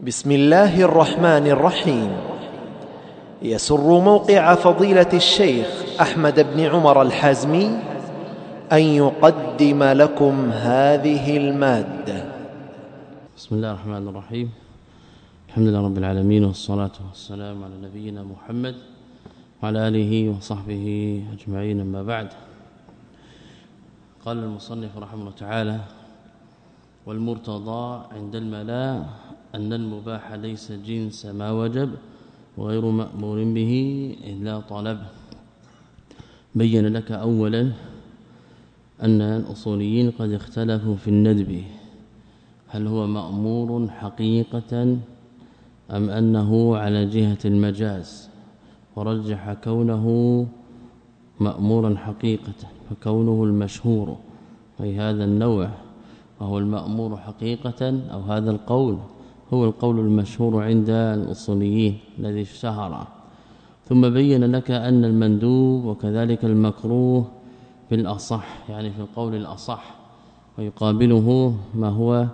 بسم الله الرحمن الرحيم. يسر موقع فضيلة الشيخ أحمد بن عمر الحازمي أن يقدم لكم هذه المادة. بسم الله الرحمن الرحيم. الحمد لله رب العالمين والصلاة والسلام على نبينا محمد وعلى آله وصحبه أجمعين. أما بعد قال المصنف رحمه الله تعالى والمرتضى عند الملا أن المباح ليس جنس ما وجب وغير مأمور به إلا طلب. بين لك اولا أن الأصوليين قد اختلفوا في الندب. هل هو مأمور حقيقة أم أنه على جهة المجاز؟ ورجح كونه مأمورا حقيقة فكونه المشهور. في هذا النوع وهو المأمور حقيقة أو هذا القول؟ هو القول المشهور عند الأصوليين الذي اشتهر ثم بين لك أن المندوب وكذلك المكروه بالاصح يعني في القول الأصح ويقابله ما هو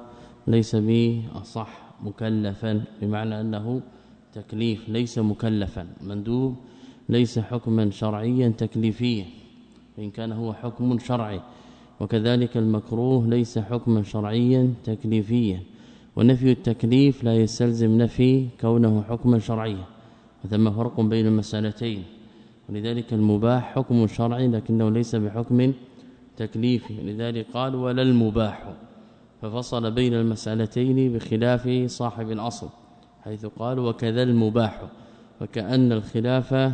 ليس بأصح مكلفا بمعنى أنه تكليف ليس مكلفا. مندوب ليس حكما شرعيا تكليفيا وإن كان هو حكم شرعي وكذلك المكروه ليس حكما شرعيا تكليفيا. ونفي التكليف لا يستلزم نفي كونه حكما شرعيا وثم فرق بين المسألتين. ولذلك المباح حكم شرعي لكنه ليس بحكم تكليفي لذلك قال ولا المباح ففصل بين المسألتين بخلاف صاحب الأصل حيث قال وكذا المباح وكأن الخلاف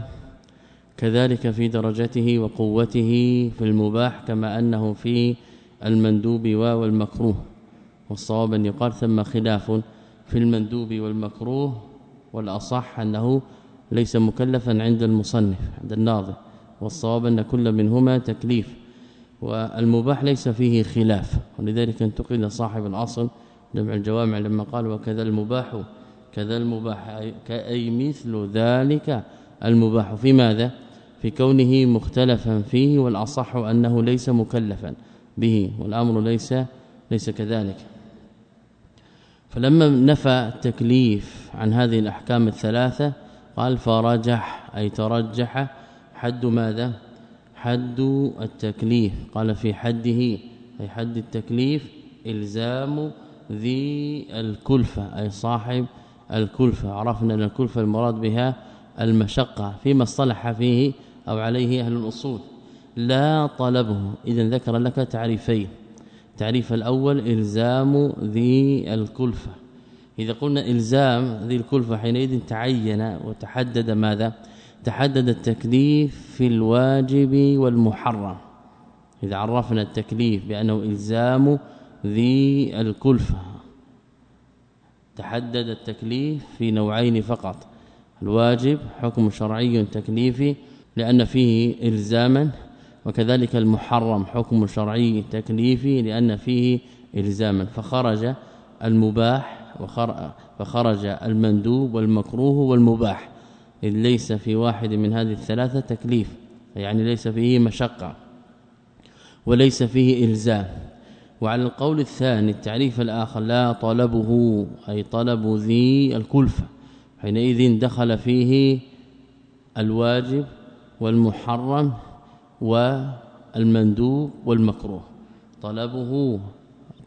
كذلك في درجته وقوته في المباح كما أنه في المندوب والمكروه والصواب ان يقال ثم خلاف في المندوب والمكروه والأصح أنه ليس مكلفا عند المصنف عند الناظر والصواب أن كل منهما تكليف والمباح ليس فيه خلاف. ولذلك انتقل صاحب الأصل جمع الجوامع لما قال وكذا المباح كذا المباح اي مثل ذلك المباح. في ماذا؟ في كونه مختلفا فيه والأصح أنه ليس مكلفا به والأمر ليس ليس كذلك. فلما نفى التكليف عن هذه الأحكام الثلاثة قال فرجح أي ترجح حد ماذا؟ حد التكليف. قال في حده أي حد التكليف إلزام ذي الكلفة أي صاحب الكلفة. عرفنا أن الكلفة المراد بها المشقة فيما اصطلح فيه أو عليه أهل الأصول. لا طلبه. اذا ذكر لك تعريفين. التعريف الأول إلزام ذي الكلفة. إذا قلنا إلزام ذي الكلفة حينئذ تعين وتحدد ماذا؟ تحدد التكليف في الواجب والمحرم. إذا عرفنا التكليف بأنه إلزام ذي الكلفة تحدد التكليف في نوعين فقط. الواجب حكم شرعي تكليفي لأن فيه إلزاما وكذلك المحرم حكم شرعي تكليفي لأن فيه إلزاما فخرج المباح وخرج المندوب والمكروه والمباح. إذ ليس في واحد من هذه الثلاثة تكليف يعني ليس فيه مشقة وليس فيه إلزام. وعلى القول الثاني التعريف الآخر لا طلبه أي طلب ذي الكلفة. حينئذ دخل فيه الواجب والمحرم والمندوب والمكروه. طلبه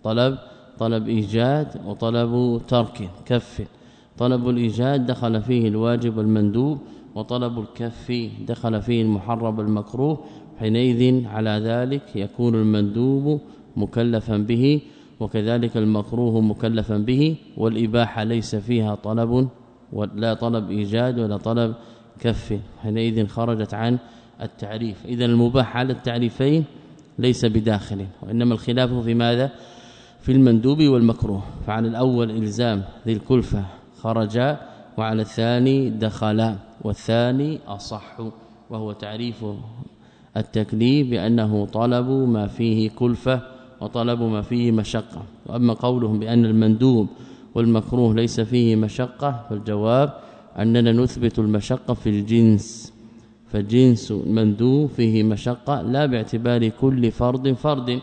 طلب طلب إيجاد وطلب ترك كف. طلب الإيجاد دخل فيه الواجب والمندوب وطلب الكف دخل فيه المحرم والمكروه. حينئذ على ذلك يكون المندوب مكلفا به وكذلك المكروه مكلفا به والإباحة ليس فيها طلب ولا طلب إيجاد ولا طلب كف. حينئذ خرجت عن التعريف. اذا المباح على التعريفين ليس بداخل وإنما الخلاف في ماذا؟ في المندوب والمكروه. فعلى الأول إلزام ذي الكلفة خرج وعلى الثاني دخل والثاني أصح. وهو تعريف التكليف بأنه طلب ما فيه كلفة وطلب ما فيه مشقة. وأما قولهم بأن المندوب والمكروه ليس فيه مشقة فالجواب أننا نثبت المشقة في الجنس. فجنس المندوب فيه مشقة لا باعتبار كل فرد فرد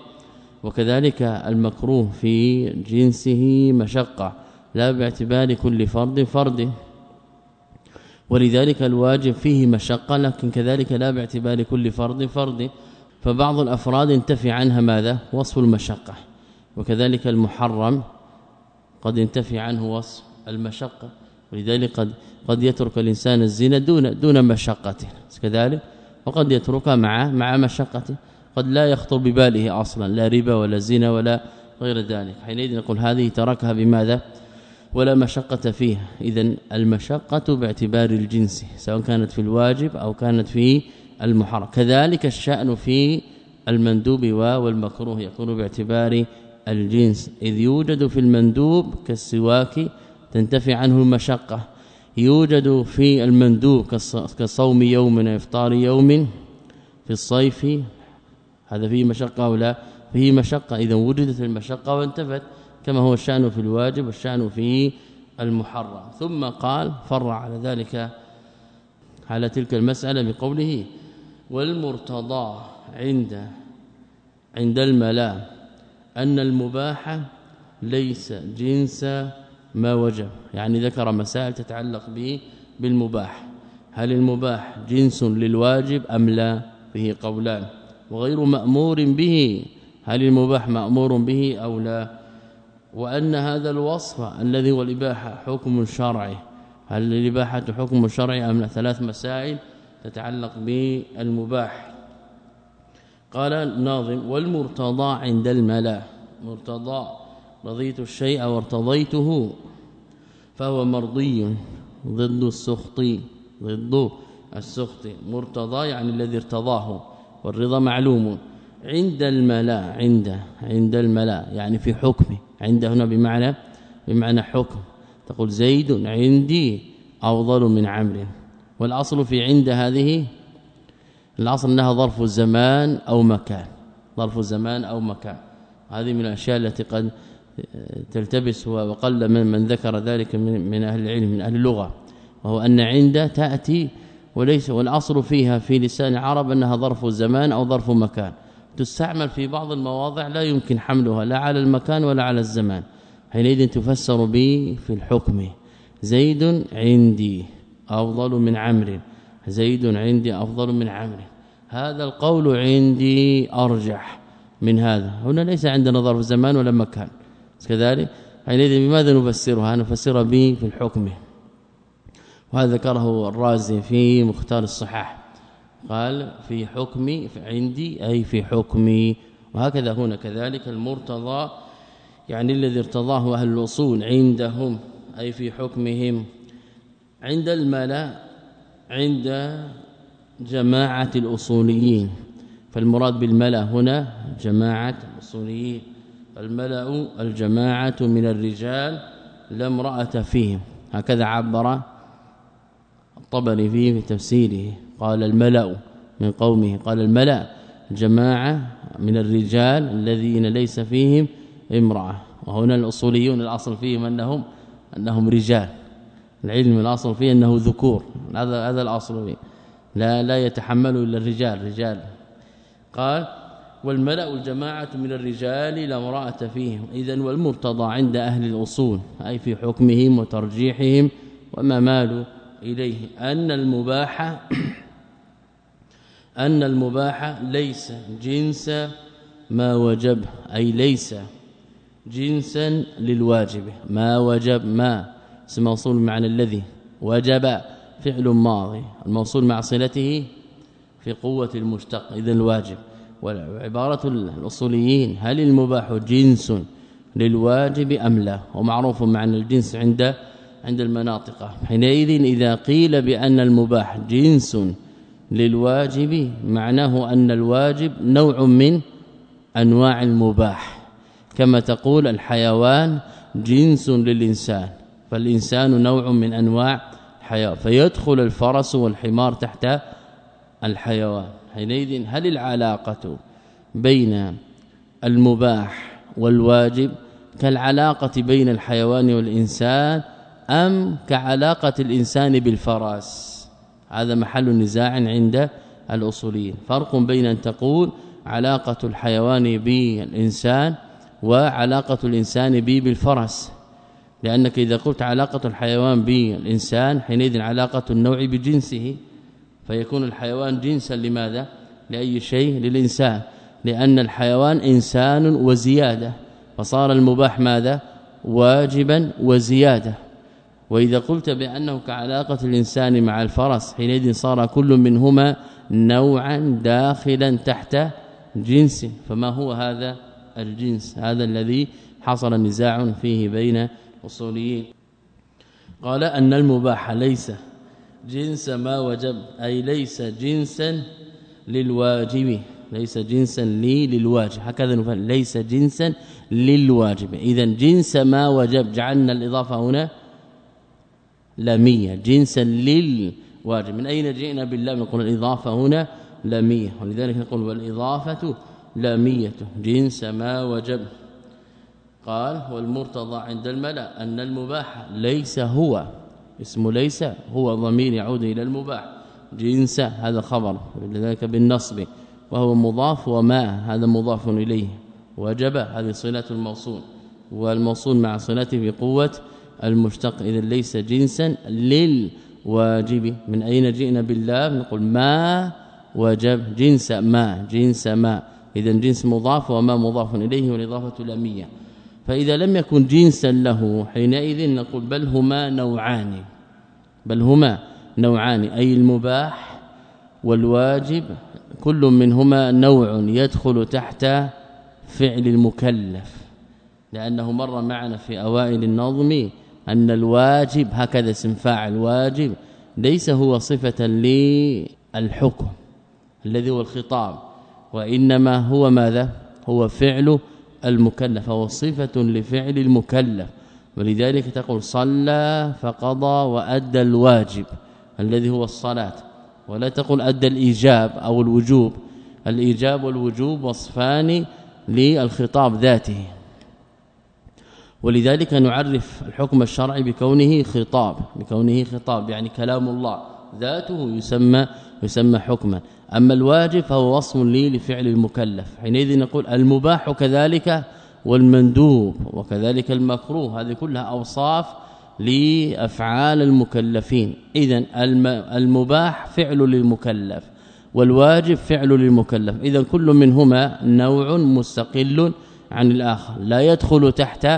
وكذلك المكروه في جنسه مشقة لا باعتبار كل فرد فرد. ولذلك الواجب فيه مشقة لكن كذلك لا باعتبار كل فرد فرد. فبعض الأفراد انتفي عنها ماذا؟ وصف المشقة. وكذلك المحرم قد ينتفي عنه وصف المشقة. ولذلك قد قد يترك الإنسان الزنا دون دون مشقه كذلك؟ وقد يتركها مع مع مشقته قد لا يخطر بباله أصلا لا ربا ولا زنا ولا غير ذلك. حينئذ نقول هذه تركها بماذا؟ ولا مشقة فيها. اذا المشقة باعتبار الجنس سواء كانت في الواجب أو كانت في المحرم. كذلك الشأن في المندوب والمكروه يكون باعتبار الجنس إذ يوجد في المندوب كالسواك تنتفي عنه المشقة. يوجد في المندوب كصوم يوم وافطار يوم في الصيف. هذا فيه مشقة أو لا؟ فيه مشقة. إذا وجدت المشقة وانتفت كما هو الشأن في الواجب والشأن في المحرم. ثم قال فرع على ذلك على تلك المسألة بقوله والمرتضى عند عند الملا أن المباح ليس جنس ما وجب. يعني ذكر مسائل تتعلق به بالمباح. هل المباح جنس للواجب أم لا؟ فيه قولان. وغير مأمور به. هل المباح مأمور به أو لا؟ وأن هذا الوصف الذي هو الإباحة حكم شرعي. هل الإباحة حكم شرعي أم لا؟ ثلاث مسائل تتعلق بالمباح. قال الناظم والمرتضى عند الملا مرتضى رضيت الشيء وارتضيته فهو مرضي ضد السخط ضد السخط مرتضى يعني الذي ارتضاه والرضا معلوم. عند الملا عند عند الملا يعني في حكمه عند هنا بمعنى بمعنى حكم. تقول زيد عندي أفضل من عمرو. والأصل في عند هذه الأصل أنها ظرف الزمان أو مكان ظرف الزمان أو مكان. هذه من الأشياء التي قد تلتبس وقل من من ذكر ذلك من, من أهل العلم من أهل اللغة وهو أن عند تأتي وليس والأصل فيها في لسان العرب أنها ظرف زمان أو ظرف مكان. تستعمل في بعض المواضع لا يمكن حملها لا على المكان ولا على الزمان. حينئذ تفسر به في الحكم. زيد عندي أفضل من عمرو. زيد عندي أفضل من عمرو. هذا القول عندي أرجح من هذا. هنا ليس عندنا ظرف زمان ولا مكان. كذلك؟ حينئذ بماذا نفسرها؟ نفسرها به في الحكم. وهذا ذكره الرازي في مختار الصحاح. قال في حكمي عندي أي في حكمي وهكذا هنا كذلك المرتضى يعني الذي ارتضاه أهل الاصول عندهم أي في حكمهم. عند الملا عند جماعة الأصوليين. فالمراد بالملا هنا جماعة الأصوليين. الملأ الجماعة من الرجال لا امرأة فيهم. هكذا عبر الطبري فيه في تفسيره. قال الملأ من قومه قال الملأ جماعة من الرجال الذين ليس فيهم امرأة. وهنا الأصوليون الأصل فيهم أنهم أنهم رجال. العلم الأصل فيه أنه ذكور. هذا هذا الأصل فيه. لا لا يتحمل إلا الرجال رجال. قال والملأ الجماعة من الرجال لا امرأة فيهم. اذا والمرتضى عند أهل الأصول أي في حكمهم وترجيحهم وما مالوا إليه. أن المباح أن المباح ليس جنس ما وجب أي ليس جنسا للواجب. ما وجب ما اسم موصول بمعنى الذي وجب فعل ماضي الموصول مع صلته في قوة المشتق. اذا الواجب. وعباره الأصوليين هل المباح جنس للواجب أم لا؟ ومعروف معنى الجنس عند عند المناطق. حينئذ إذا قيل بأن المباح جنس للواجب معناه أن الواجب نوع من أنواع المباح. كما تقول الحيوان جنس للإنسان فالإنسان نوع من أنواع الحياة فيدخل الفرس والحمار تحت الحيوان. حينئذ هل العلاقة بين المباح والواجب كالعلاقة بين الحيوان والإنسان أم كعلاقة الإنسان بالفرس هذا محل نزاع عند الأصوليين. فرق بين أن تقول علاقة الحيوان بالإنسان وعلاقة الإنسان به بالفرس. لأنك إذا قلت علاقة الحيوان بالإنسان حينئذ علاقة النوع بجنسه. فيكون الحيوان جنسا لماذا؟ لأي شيء؟ للإنسان. لأن الحيوان إنسان وزيادة. فصار المباح ماذا؟ واجبا وزيادة. وإذا قلت بأنه كعلاقة الإنسان مع الفرس حينئذ صار كل منهما نوعا داخلا تحت جنس. فما هو هذا الجنس؟ هذا الذي حصل نزاع فيه بين الاصوليين قال أن المباح ليس جنس ما وجب أي ليس جنسا للواجب ليس جنسا لي للواجب. هكذا نفهم ليس جنسا للواجب. اذا جنس ما وجب جعلنا الإضافة هنا لامية جنسا للواجب. من أين جئنا بالله نقول الإضافة هنا لامية. ولذلك نقول والإضافة لامية. جنس ما وجب. قال والمرتضى عند الملأ أن المباح ليس هو. اسم ليس هو ضمير يعود إلى المباح. جنس هذا خبر لذلك بالنصب. وهو مضاف وما هذا مضاف إليه. وجب هذه صلة الموصول. والموصول مع صلته بقوة المشتق. إذا ليس جنسا للواجب من أين جئنا بالله نقول ما وجب. جنس ما جنس ما. إذا جنس مضاف وما مضاف إليه والإضافة لامية. فإذا لم يكن جنسا له حينئذ نقول بل هما نوعان. بل هما نوعان أي المباح والواجب كل منهما نوع يدخل تحت فعل المكلف. لأنه مر معنا في أوائل النظم أن الواجب هكذا اسم فاعل واجب ليس هو صفة للحكم الذي هو الخطاب وإنما هو ماذا؟ هو فعل المكلف هو صفة لفعل المكلف. ولذلك تقول صلى فقضى وأدى الواجب الذي هو الصلاة. ولا تقول أدى الإيجاب أو الوجوب. الإيجاب والوجوب وصفان للخطاب ذاته. ولذلك نعرف الحكم الشرعي بكونه خطاب بكونه خطاب يعني كلام الله ذاته يسمى يسمى حكما. أما الواجب فهو وصف لي لفعل المكلف. حينئذ نقول المباح كذلك والمندوب وكذلك المكروه. هذه كلها أوصاف لأفعال المكلفين. اذا المباح فعل للمكلف والواجب فعل للمكلف. اذا كل منهما نوع مستقل عن الآخر. لا يدخل تحت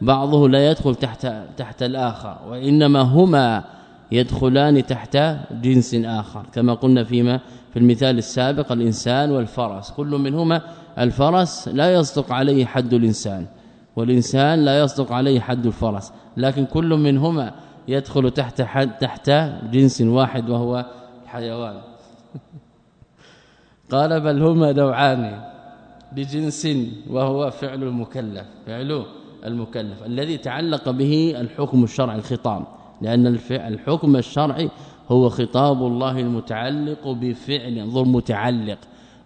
بعضه لا يدخل تحت تحت الآخر. وإنما هما يدخلان تحت جنس آخر. كما قلنا فيما في المثال السابق الإنسان والفرس كل منهما الفرس لا يصدق عليه حد الإنسان والإنسان لا يصدق عليه حد الفرس لكن كل منهما يدخل تحت حد تحت جنس واحد وهو الحيوان. قال بل هما نوعان بجنس وهو فعل المكلف فعل المكلف الذي تعلق به الحكم الشرعي الخطاب لأن الحكم الشرعي هو خطاب الله المتعلق بفعل انظر متعلق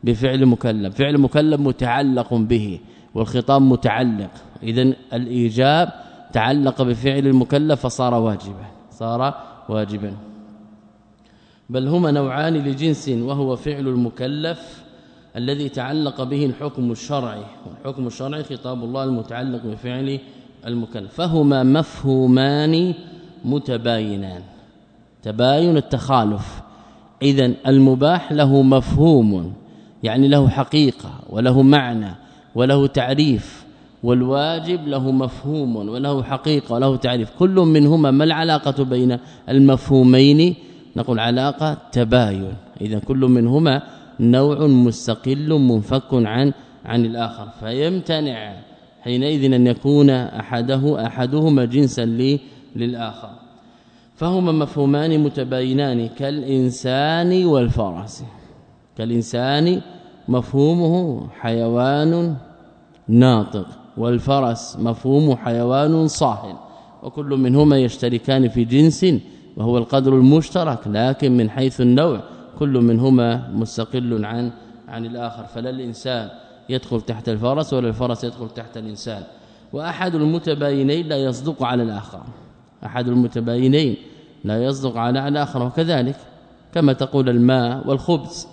بفعل مكلف فعل مكلف متعلق به والخطاب متعلق. اذا الإيجاب تعلق بفعل المكلف فصار واجبا صار واجبا. بل هما نوعان لجنس وهو فعل المكلف الذي تعلق به الحكم الشرعي. والحكم الشرعي خطاب الله المتعلق بفعل المكلف. فهما مفهومان متباينان. تباين التخالف. اذا المباح له مفهوم يعني له حقيقة وله معنى وله تعريف والواجب له مفهوم وله حقيقة وله تعريف. كل منهما ما العلاقة بين المفهومين؟ نقول علاقة تباين. اذا كل منهما نوع مستقل منفك عن عن الآخر. فيمتنع حينئذ أن يكون أحده أحدهما جنسا للآخر. فهما مفهومان متباينان كالإنسان والفرس. كالإنسان مفهومه حيوان ناطق والفرس مفهوم حيوان صاهل وكل منهما يشتركان في جنس وهو القدر المشترك لكن من حيث النوع كل منهما مستقل عن عن الآخر. فلا الإنسان يدخل تحت الفرس ولا الفرس يدخل تحت الإنسان. وأحد المتباينين لا يصدق على الآخر. أحد المتباينين لا يصدق على الآخر وكذلك كما تقول الماء والخبز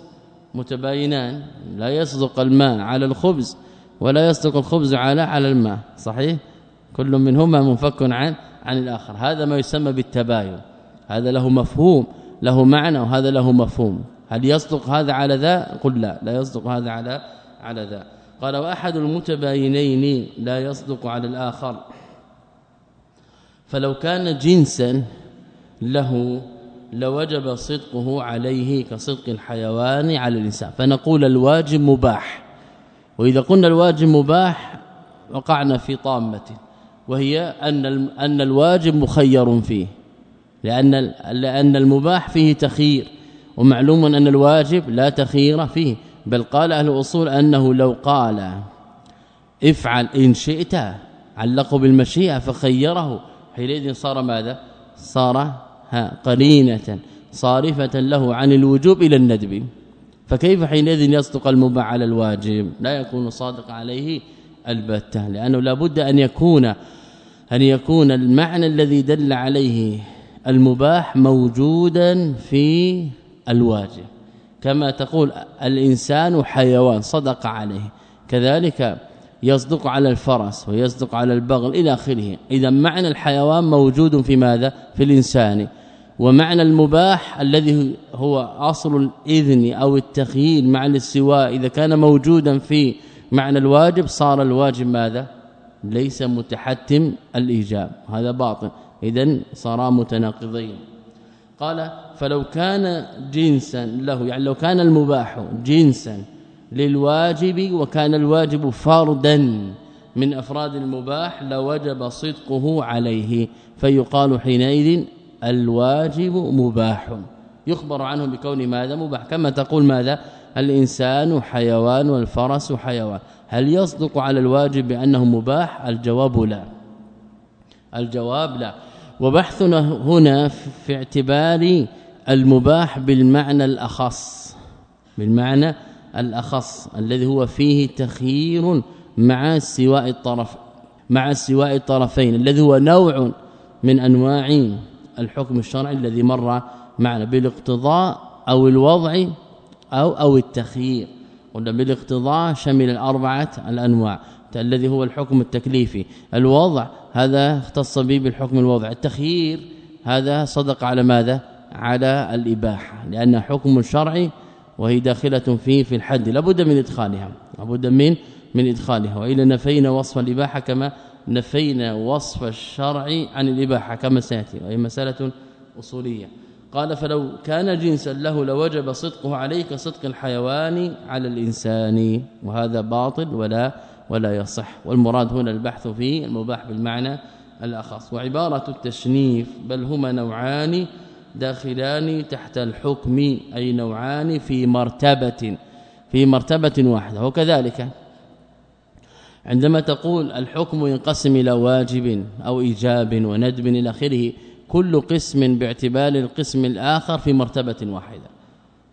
متباينان لا يصدق الماء على الخبز ولا يصدق الخبز على على الماء صحيح؟ كل منهما منفك عن عن الآخر. هذا ما يسمى بالتباين. هذا له مفهوم له معنى وهذا له مفهوم. هل يصدق هذا على ذا؟ قل لا لا يصدق هذا على على ذا. قال وأحد المتباينين لا يصدق على الآخر. فلو كان جنسا له لوجب صدقه عليه كصدق الحيوان على الإنسان. فنقول الواجب مباح. وإذا قلنا الواجب مباح وقعنا في طامة وهي أن أن الواجب مخير فيه. لأن لأن المباح فيه تخيير ومعلوم أن الواجب لا تخيير فيه. بل قال أهل الأصول أنه لو قال افعل إن شئت علقوا بالمشيئة فخيره. حينئذ صار ماذا؟ صار ها قرينة صارفة له عن الوجوب إلى الندب. فكيف حينئذ يصدق المباح على الواجب؟ لا يكون صادق عليه البتة لأنه لابد أن يكون أن يكون المعنى الذي دل عليه المباح موجودا في الواجب. كما تقول الإنسان حيوان صدق عليه. كذلك يصدق على الفرس ويصدق على البغل إلى آخره. إذا معنى الحيوان موجود في ماذا؟ في الإنسان. ومعنى المباح الذي هو أصل الإذن أو التخييل مع الاستواء إذا كان موجودا في معنى الواجب صار الواجب ماذا؟ ليس متحتم الإيجاب. هذا باطل. إذا صارا متناقضين. قال فلو كان جنسا له يعني لو كان المباح جنسا للواجب وكان الواجب فردا من أفراد المباح لوجب صدقه عليه. فيقال حينئذ الواجب مباح. يخبر عنه بكون ماذا مباح. كما تقول ماذا؟ الإنسان حيوان والفرس حيوان. هل يصدق على الواجب بأنه مباح؟ الجواب لا. الجواب لا. وبحثنا هنا في اعتبار المباح بالمعنى الأخص. بالمعنى الأخص الذي هو فيه تخيير مع استواء الطرف مع استواء الطرفين الذي هو نوع من أنواع الحكم الشرعي الذي مر معنا بالاقتضاء أو الوضع أو أو التخيير. قلنا بالاقتضاء شمل الأربعة الأنواع. الذي هو الحكم التكليفي. الوضع هذا اختص به بالحكم الوضع. التخيير هذا صدق على ماذا؟ على الإباحة. لأن حكم شرعي وهي داخلة فيه في الحد. لابد من إدخالها. لابد من من إدخالها. والا نفينا وصف الإباحة كما نفينا وصف الشرع عن الإباحة كما سيأتي. وهي مسألة أصولية. قال فلو كان جنسا له لوجب صدقه عليه كصدق الحيوان على الإنسان. وهذا باطل ولا ولا يصح. والمراد هنا البحث في المباح بالمعنى الأخص. وعبارة التشنيف بل هما نوعان داخلان تحت الحكم أي نوعان في مرتبة في مرتبة واحدة وكذلك عندما تقول الحكم ينقسم إلى واجب أو إيجاب وندب إلى آخره كل قسم باعتبار القسم الآخر في مرتبة واحدة.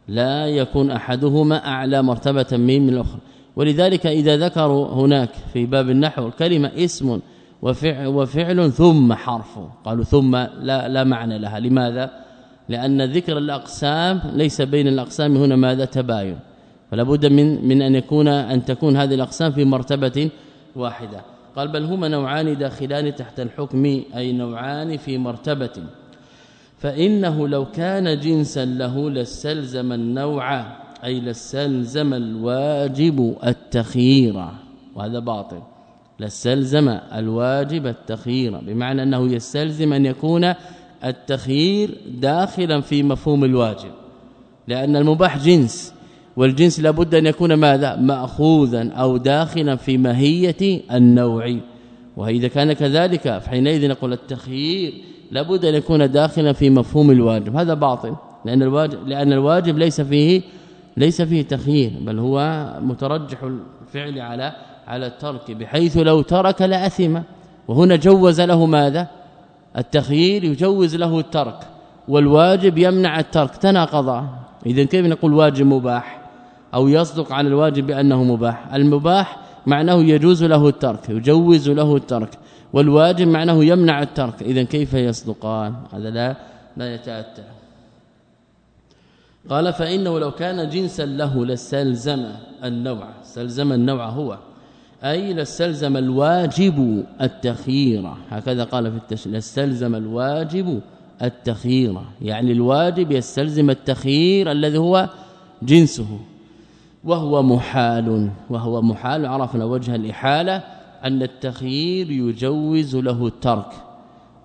لا يكون أحدهما أعلى مرتبة من الأخرى. ولذلك إذا ذكروا هناك في باب النحو الكلمة اسم وفعل وفعل ثم حرف قالوا ثم لا لا معنى لها. لماذا؟ لأن ذكر الأقسام ليس بين الأقسام هنا ماذا تباين. فلا بد من من أن يكون أن تكون هذه الأقسام في مرتبة واحدة. قال بل هما نوعان داخلان تحت الحكم أي نوعان في مرتبة. فإنه لو كان جنسا له لاستلزم النوع أي لاستلزم الواجب التخيير. وهذا باطل. لاستلزم الواجب التخيير بمعنى أنه يستلزم أن يكون التخيير داخلا في مفهوم الواجب لأن المباح جنس والجنس لابد أن يكون ماذا؟ ماخوذا أو داخلا في ماهية النوع. وإذا كان كذلك فحينئذ نقول التخيير لابد أن يكون داخلا في مفهوم الواجب. هذا باطل لأن الواجب لأن الواجب ليس فيه ليس فيه تخيير بل هو مترجح الفعل على على الترك بحيث لو ترك لأثم. وهنا جوز له ماذا؟ التخيير يجوز له الترك والواجب يمنع الترك تناقضا. اذا كيف نقول واجب مباح؟ أو يصدق على الواجب بأنه مباح؟ المباح معناه يجوز له الترك يجوز له الترك والواجب معناه يمنع الترك. اذا كيف يصدقان؟ هذا لا لا يتأتى. قال فإنه لو كان جنسا له لسلزم النوع سلزم النوع هو. أي لاستلزم الواجب التخيير. هكذا قال في التشريع لاستلزم الواجب التخيير. يعني الواجب يستلزم التخيير الذي هو جنسه. وهو محال وهو محال. عرفنا وجه الإحالة أن التخيير يجوز له الترك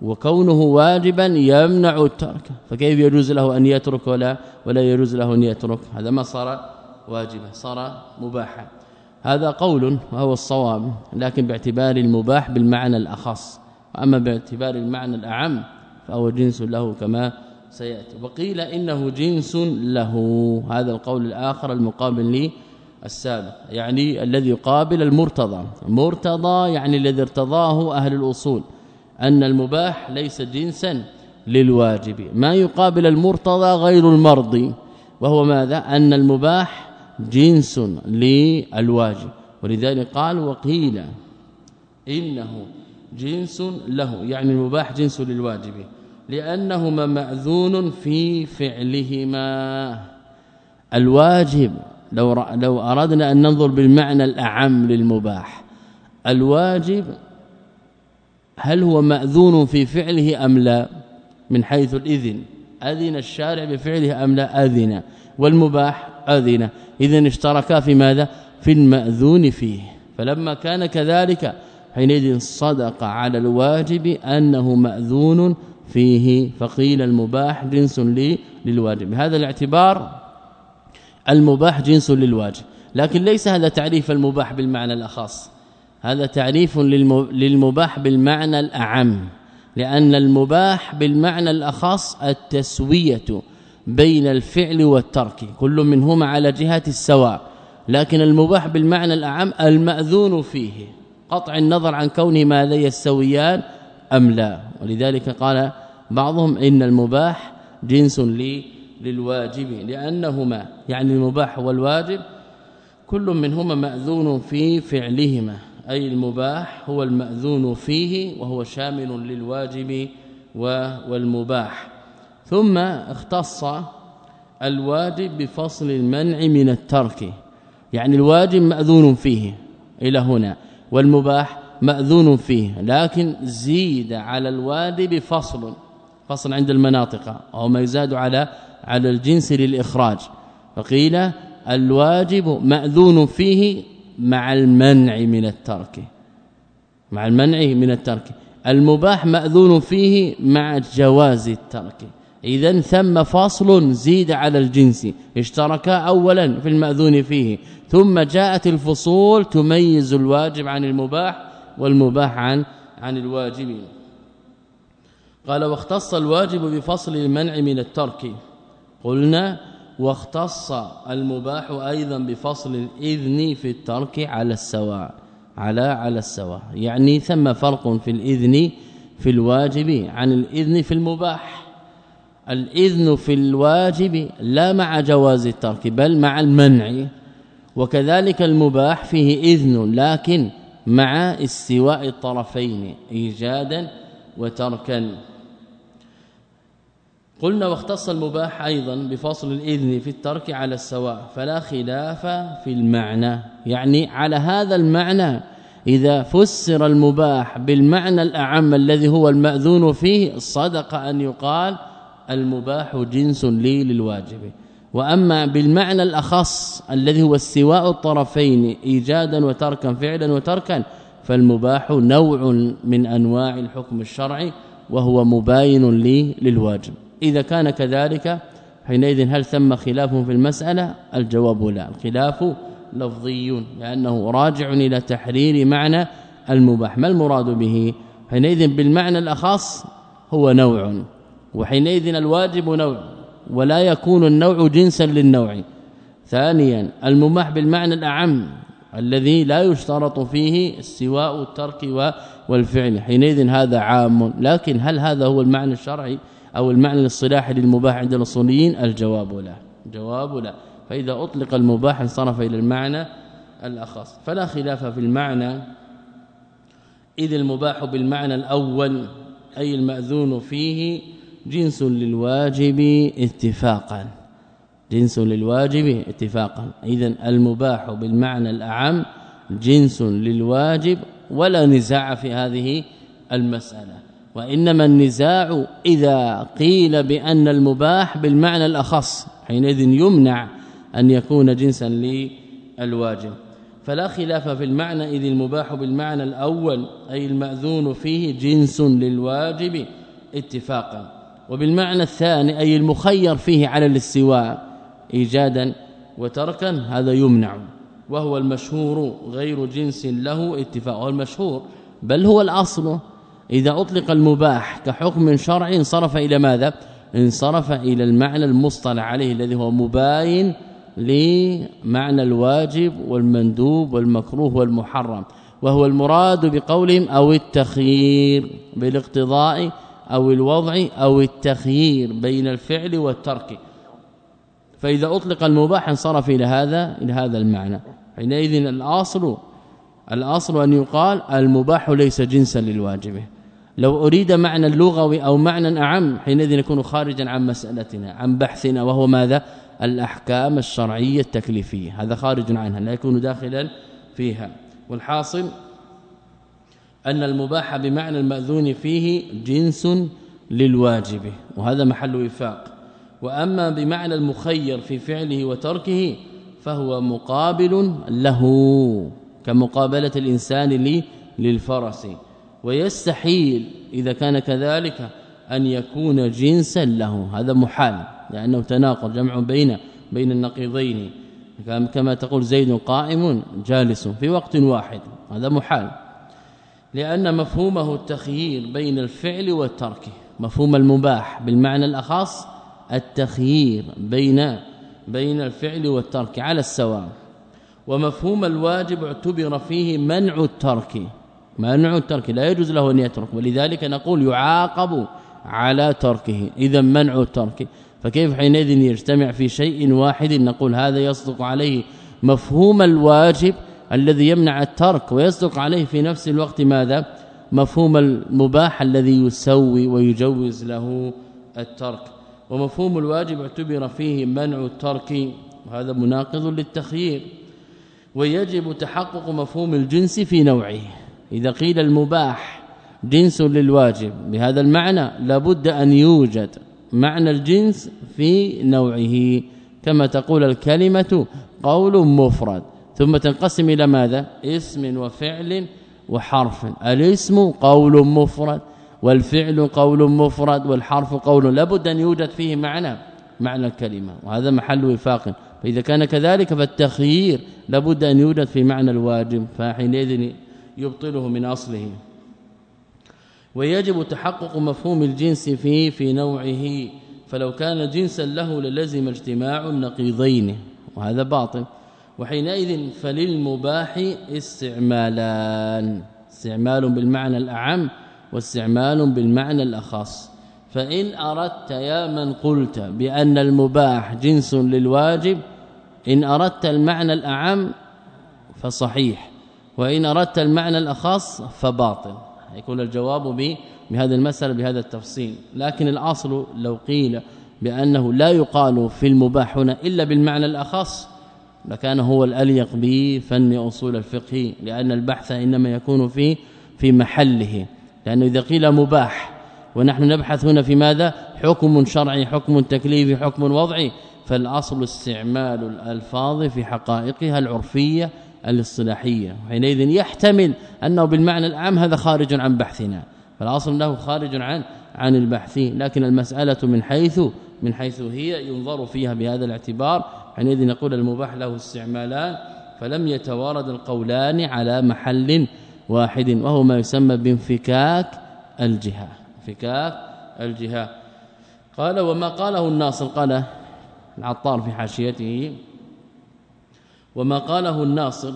وكونه واجبا يمنع الترك. فكيف يجوز له أن يترك ولا ولا يجوز له أن يترك؟ هذا ما صار واجبا صار مباحا. هذا قول وهو الصواب لكن باعتبار المباح بالمعنى الأخص. اما باعتبار المعنى الأعم فهو جنس له كما سيأتي. وقيل إنه جنس له هذا القول الآخر المقابل لي السابق يعني الذي يقابل المرتضى. مرتضى يعني الذي ارتضاه أهل الأصول أن المباح ليس جنسا للواجب. ما يقابل المرتضى غير المرضي وهو ماذا؟ أن المباح جنس للواجب. ولذلك قال وقيل إنه جنس له يعني المباح جنس للواجب لأنهما مأذون في فعلهما. الواجب لو لو أردنا أن ننظر بالمعنى الأعم للمباح الواجب هل هو مأذون في فعله أم لا؟ من حيث الإذن أذن الشارع بفعله أم لا؟ أذن. والمباح أذن. اذا اشتركا في ماذا؟ في المأذون فيه. فلما كان كذلك حينئذ صدق على الواجب أنه مأذون فيه. فقيل المباح جنس للواجب. هذا الاعتبار المباح جنس للواجب. لكن ليس هذا تعريف المباح بالمعنى الأخص. هذا تعريف للمباح بالمعنى الأعم. لأن المباح بالمعنى الأخص التسوية. بين الفعل والترك كل منهما على جهة السواء لكن المباح بالمعنى الأعم المأذون فيه قطع النظر عن كونه ماذا يستويان أم لا. ولذلك قال بعضهم إن المباح جنس للواجب لأنهما يعني المباح والواجب كل منهما مأذون في فعلهما أي المباح هو المأذون فيه وهو شامل للواجب والمباح. ثم اختص الواجب بفصل المنع من الترك. يعني الواجب مأذون فيه إلى هنا والمباح مأذون فيه لكن زيد على الواجب فصل فصل عند المناطق أو ما يزاد على على الجنس للإخراج. فقيل الواجب مأذون فيه مع المنع من الترك مع المنع من الترك. المباح مأذون فيه مع جواز الترك. اذا ثم فصل زيد على الجنس. اشتركا اولا في المأذون فيه. ثم جاءت الفصول تميز الواجب عن المباح والمباح عن عن الواجب قال واختص الواجب بفصل المنع من الترك. قلنا واختص المباح أيضا بفصل الإذن في الترك على السواء. على على السواء. يعني ثم فرق في الإذن في الواجب عن الإذن في المباح. الإذن في الواجب لا مع جواز الترك بل مع المنع وكذلك المباح فيه إذن لكن مع استواء الطرفين إيجادا وتركا. قلنا واختص المباح أيضا بفصل الإذن في الترك على السواء فلا خلاف في المعنى يعني على هذا المعنى إذا فسر المباح بالمعنى الأعم الذي هو المأذون فيه صدق أن يقال المباح جنس لي للواجب. وأما بالمعنى الأخص الذي هو استواء الطرفين إيجادا وتركا فعلا وتركا فالمباح نوع من أنواع الحكم الشرعي وهو مباين لي للواجب. إذا كان كذلك حينئذ هل ثم خلاف في المسألة؟ الجواب لا. الخلاف لفظي لأنه راجع إلى تحرير معنى المباح. ما المراد به؟ حينئذ بالمعنى الأخص هو نوع. وحينئذ الواجب نوع ولا يكون النوع جنسا للنوع. ثانيا المباح بالمعنى الأعم الذي لا يشترط فيه استواء الترك والفعل. حينئذ هذا عام. لكن هل هذا هو المعنى الشرعي أو المعنى الاصطلاحي للمباح عند الأصوليين؟ الجواب لا. جواب لا. فإذا أطلق المباح انصرف إلى المعنى الأخص. فلا خلاف في المعنى. إذ المباح بالمعنى الأول أي المأذون فيه جنس للواجب اتفاقا. جنس للواجب اتفاقا. اذا المباح بالمعنى الأعم جنس للواجب ولا نزاع في هذه المسألة. وإنما النزاع إذا قيل بأن المباح بالمعنى الأخص حينئذ يمنع أن يكون جنسا للواجب. فلا خلاف في المعنى إذ المباح بالمعنى الأول أي المأذون فيه جنس للواجب اتفاقا. وبالمعنى الثاني أي المخير فيه على الاستواء إيجادا وتركا هذا يمنع وهو المشهور غير جنس له اتفاق والمشهور بل هو الأصل. إذا أطلق المباح كحكم شرعي انصرف إلى ماذا؟ انصرف إلى المعنى المصطلح عليه الذي هو مباين لمعنى الواجب والمندوب والمكروه والمحرم وهو المراد بقولهم أو التخيير بالاقتضاء أو الوضع أو التخيير بين الفعل والترك. فإذا أطلق المباح انصرف إلى هذا إلى هذا المعنى. حينئذ الأصل الأصل أن يقال المباح ليس جنسا للواجب. لو أريد معنى اللغوي أو معنى أعم حينئذ يكون خارجا عن مسألتنا عن بحثنا وهو ماذا؟ الأحكام الشرعية التكليفية. هذا خارج عنها لا يكون داخلا فيها. والحاصل أن المباح بمعنى المأذون فيه جنس للواجب وهذا محل وفاق. وأما بمعنى المخير في فعله وتركه فهو مقابل له كمقابلة الإنسان للفرس. ويستحيل إذا كان كذلك أن يكون جنسا له هذا محال لأنه تناقض جمع بين بين النقيضين. كما تقول زيد قائم جالس في وقت واحد هذا محال. لأن مفهومه التخيير بين الفعل والترك مفهوم المباح بالمعنى الأخص التخيير بين بين الفعل والترك على السواء. ومفهوم الواجب اعتبر فيه منع الترك منع الترك لا يجوز له أن يترك ولذلك نقول يعاقب على تركه. إذا منع الترك فكيف حينئذ يجتمع في شيء واحد؟ نقول هذا يصدق عليه مفهوم الواجب الذي يمنع الترك ويصدق عليه في نفس الوقت ماذا؟ مفهوم المباح الذي يسوي ويجوز له الترك. ومفهوم الواجب اعتبر فيه منع الترك وهذا مناقض للتخيير. ويجب تحقق مفهوم الجنس في نوعه. إذا قيل المباح جنس للواجب بهذا المعنى لابد أن يوجد معنى الجنس في نوعه. كما تقول الكلمة قول مفرد. ثم تنقسم إلى ماذا؟ اسم وفعل وحرف. الاسم قول مفرد والفعل قول مفرد والحرف قول. لابد أن يوجد فيه معنى معنى الكلمة وهذا محل وفاق. فإذا كان كذلك فالتخيير لابد أن يوجد في معنى الواجب فحينئذ يبطله من أصله. ويجب تحقق مفهوم الجنس فيه في نوعه. فلو كان جنسا له للزم اجتماع النقيضين وهذا باطل. وحينئذ فللمباح استعمالان استعمال بالمعنى الأعم واستعمال بالمعنى الأخص. فإن أردت يا من قلت بأن المباح جنس للواجب إن أردت المعنى الأعم فصحيح وإن أردت المعنى الأخص فباطل. يكون الجواب بهذه المسألة بهذا التفصيل. لكن الأصل لو قيل بأنه لا يقال في المباح هنا إلا بالمعنى الأخص لكان هو الأليق بفن أصول الفقه لأن البحث إنما يكون في في محله لأنه إذا قيل مباح ونحن نبحث هنا في ماذا؟ حكم شرعي حكم تكليفي حكم وضعي فالأصل استعمال الألفاظ في حقائقها العرفية الاصطلاحية حينئذ يحتمل أنه بالمعنى العام هذا خارج عن بحثنا فالأصل انه خارج عن عن البحث لكن المسألة من حيث من حيث هي ينظر فيها بهذا الاعتبار حينئذ نقول المباح له استعمالان فلم يتوارد القولان على محل واحد وهو ما يسمى بانفكاك الجهة انفكاك الجهة. قال وما قاله الناصر قال العطار في حاشيته. وما قاله الناصر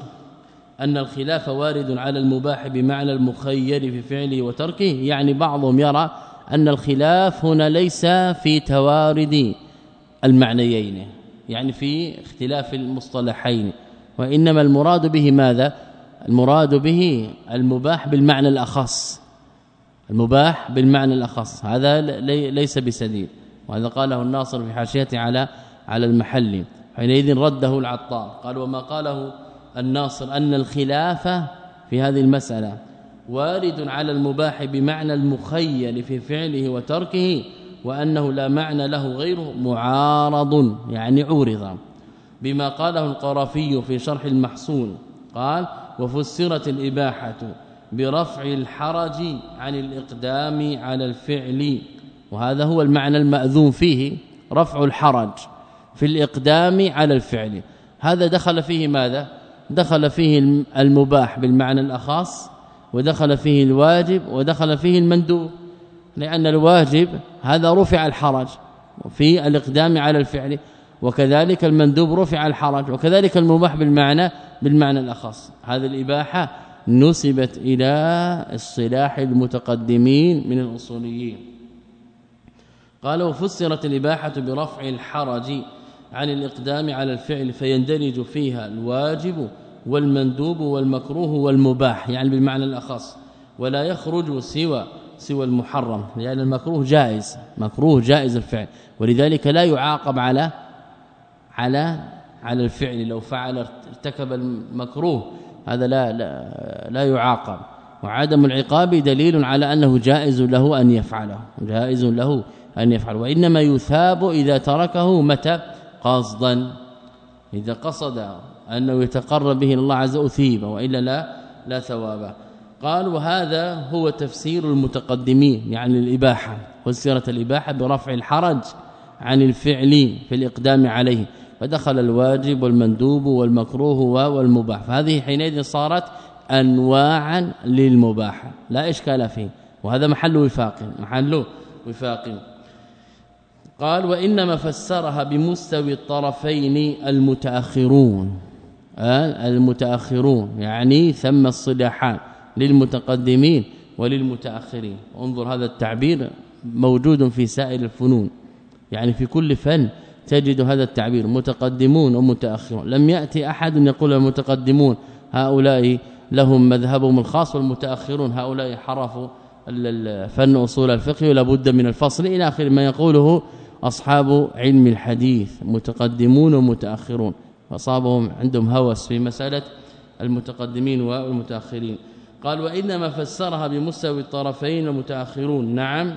أن الخلاف وارد على المباح بمعنى المخير في فعله وتركه؟ يعني بعضهم يرى أن الخلاف هنا ليس في توارد المعنيين. يعني في اختلاف المصطلحين. وإنما المراد به ماذا؟ المراد به المباح بالمعنى الأخص. المباح بالمعنى الأخص. هذا ليس بسديد. وهذا قاله الناصر في حاشيته على على المحل. حينئذ رده العطار. قال وما قاله الناصر أن الخلاف في هذه المسألة وارد على المباح بمعنى المخيل في فعله وتركه وأنه لا معنى له غيره معارض يعني عورض بما قاله القرافي في شرح المحصول قال وفسرت الإباحة برفع الحرج عن الإقدام على الفعل وهذا هو المعنى المأذون فيه رفع الحرج في الإقدام على الفعل. هذا دخل فيه ماذا؟ دخل فيه المباح بالمعنى الأخاص ودخل فيه الواجب ودخل فيه المندوب. لأن الواجب هذا رفع الحرج في الإقدام على الفعل وكذلك المندوب رفع الحرج وكذلك المباح بالمعنى بالمعنى الأخص. هذه الإباحة نسبت إلى الصلاح المتقدمين من الأصوليين. قالوا فسرت الإباحة برفع الحرج عن الإقدام على الفعل فيندرج فيها الواجب والمندوب والمكروه والمباح يعني بالمعنى الأخص. ولا يخرج سوى سوى المحرم لأن المكروه جائز مكروه جائز الفعل ولذلك لا يعاقب على على على الفعل لو فعل ارتكب المكروه هذا لا لا, لا يعاقب. وعدم العقاب دليل على أنه جائز له أن يفعله جائز له أن يفعل وإنما يثاب إذا تركه متى؟ قصدا. إذا قصد أنه يتقرب به الله عز وجل وإلا لا لا ثواب. قال وهذا هو تفسير المتقدمين يعني الإباحة فسرت الإباحة برفع الحرج عن الفعل في الإقدام عليه. فدخل الواجب والمندوب والمكروه والمباح. فهذه حينئذ صارت انواعا للمباح لا إشكال فيه. وهذا محل وفاق محل وفاق. قال وإنما فسرها بمستوي الطرفين المتأخرون المتأخرون يعني ثم الصلاحان للمتقدمين وللمتأخرين. انظر هذا التعبير موجود في سائر الفنون. يعني في كل فن تجد هذا التعبير متقدمون ومتأخرون. لم يأتي أحد يقول المتقدمون هؤلاء لهم مذهبهم الخاص والمتأخرون هؤلاء حرفوا فن أصول الفقه ولا بد من الفصل إلى اخر ما يقوله أصحاب علم الحديث متقدمون ومتأخرون. فصابهم عندهم هوس في مسألة المتقدمين والمتأخرين. قال وإنما فسرها بمستوى الطرفين المتأخرون. نعم.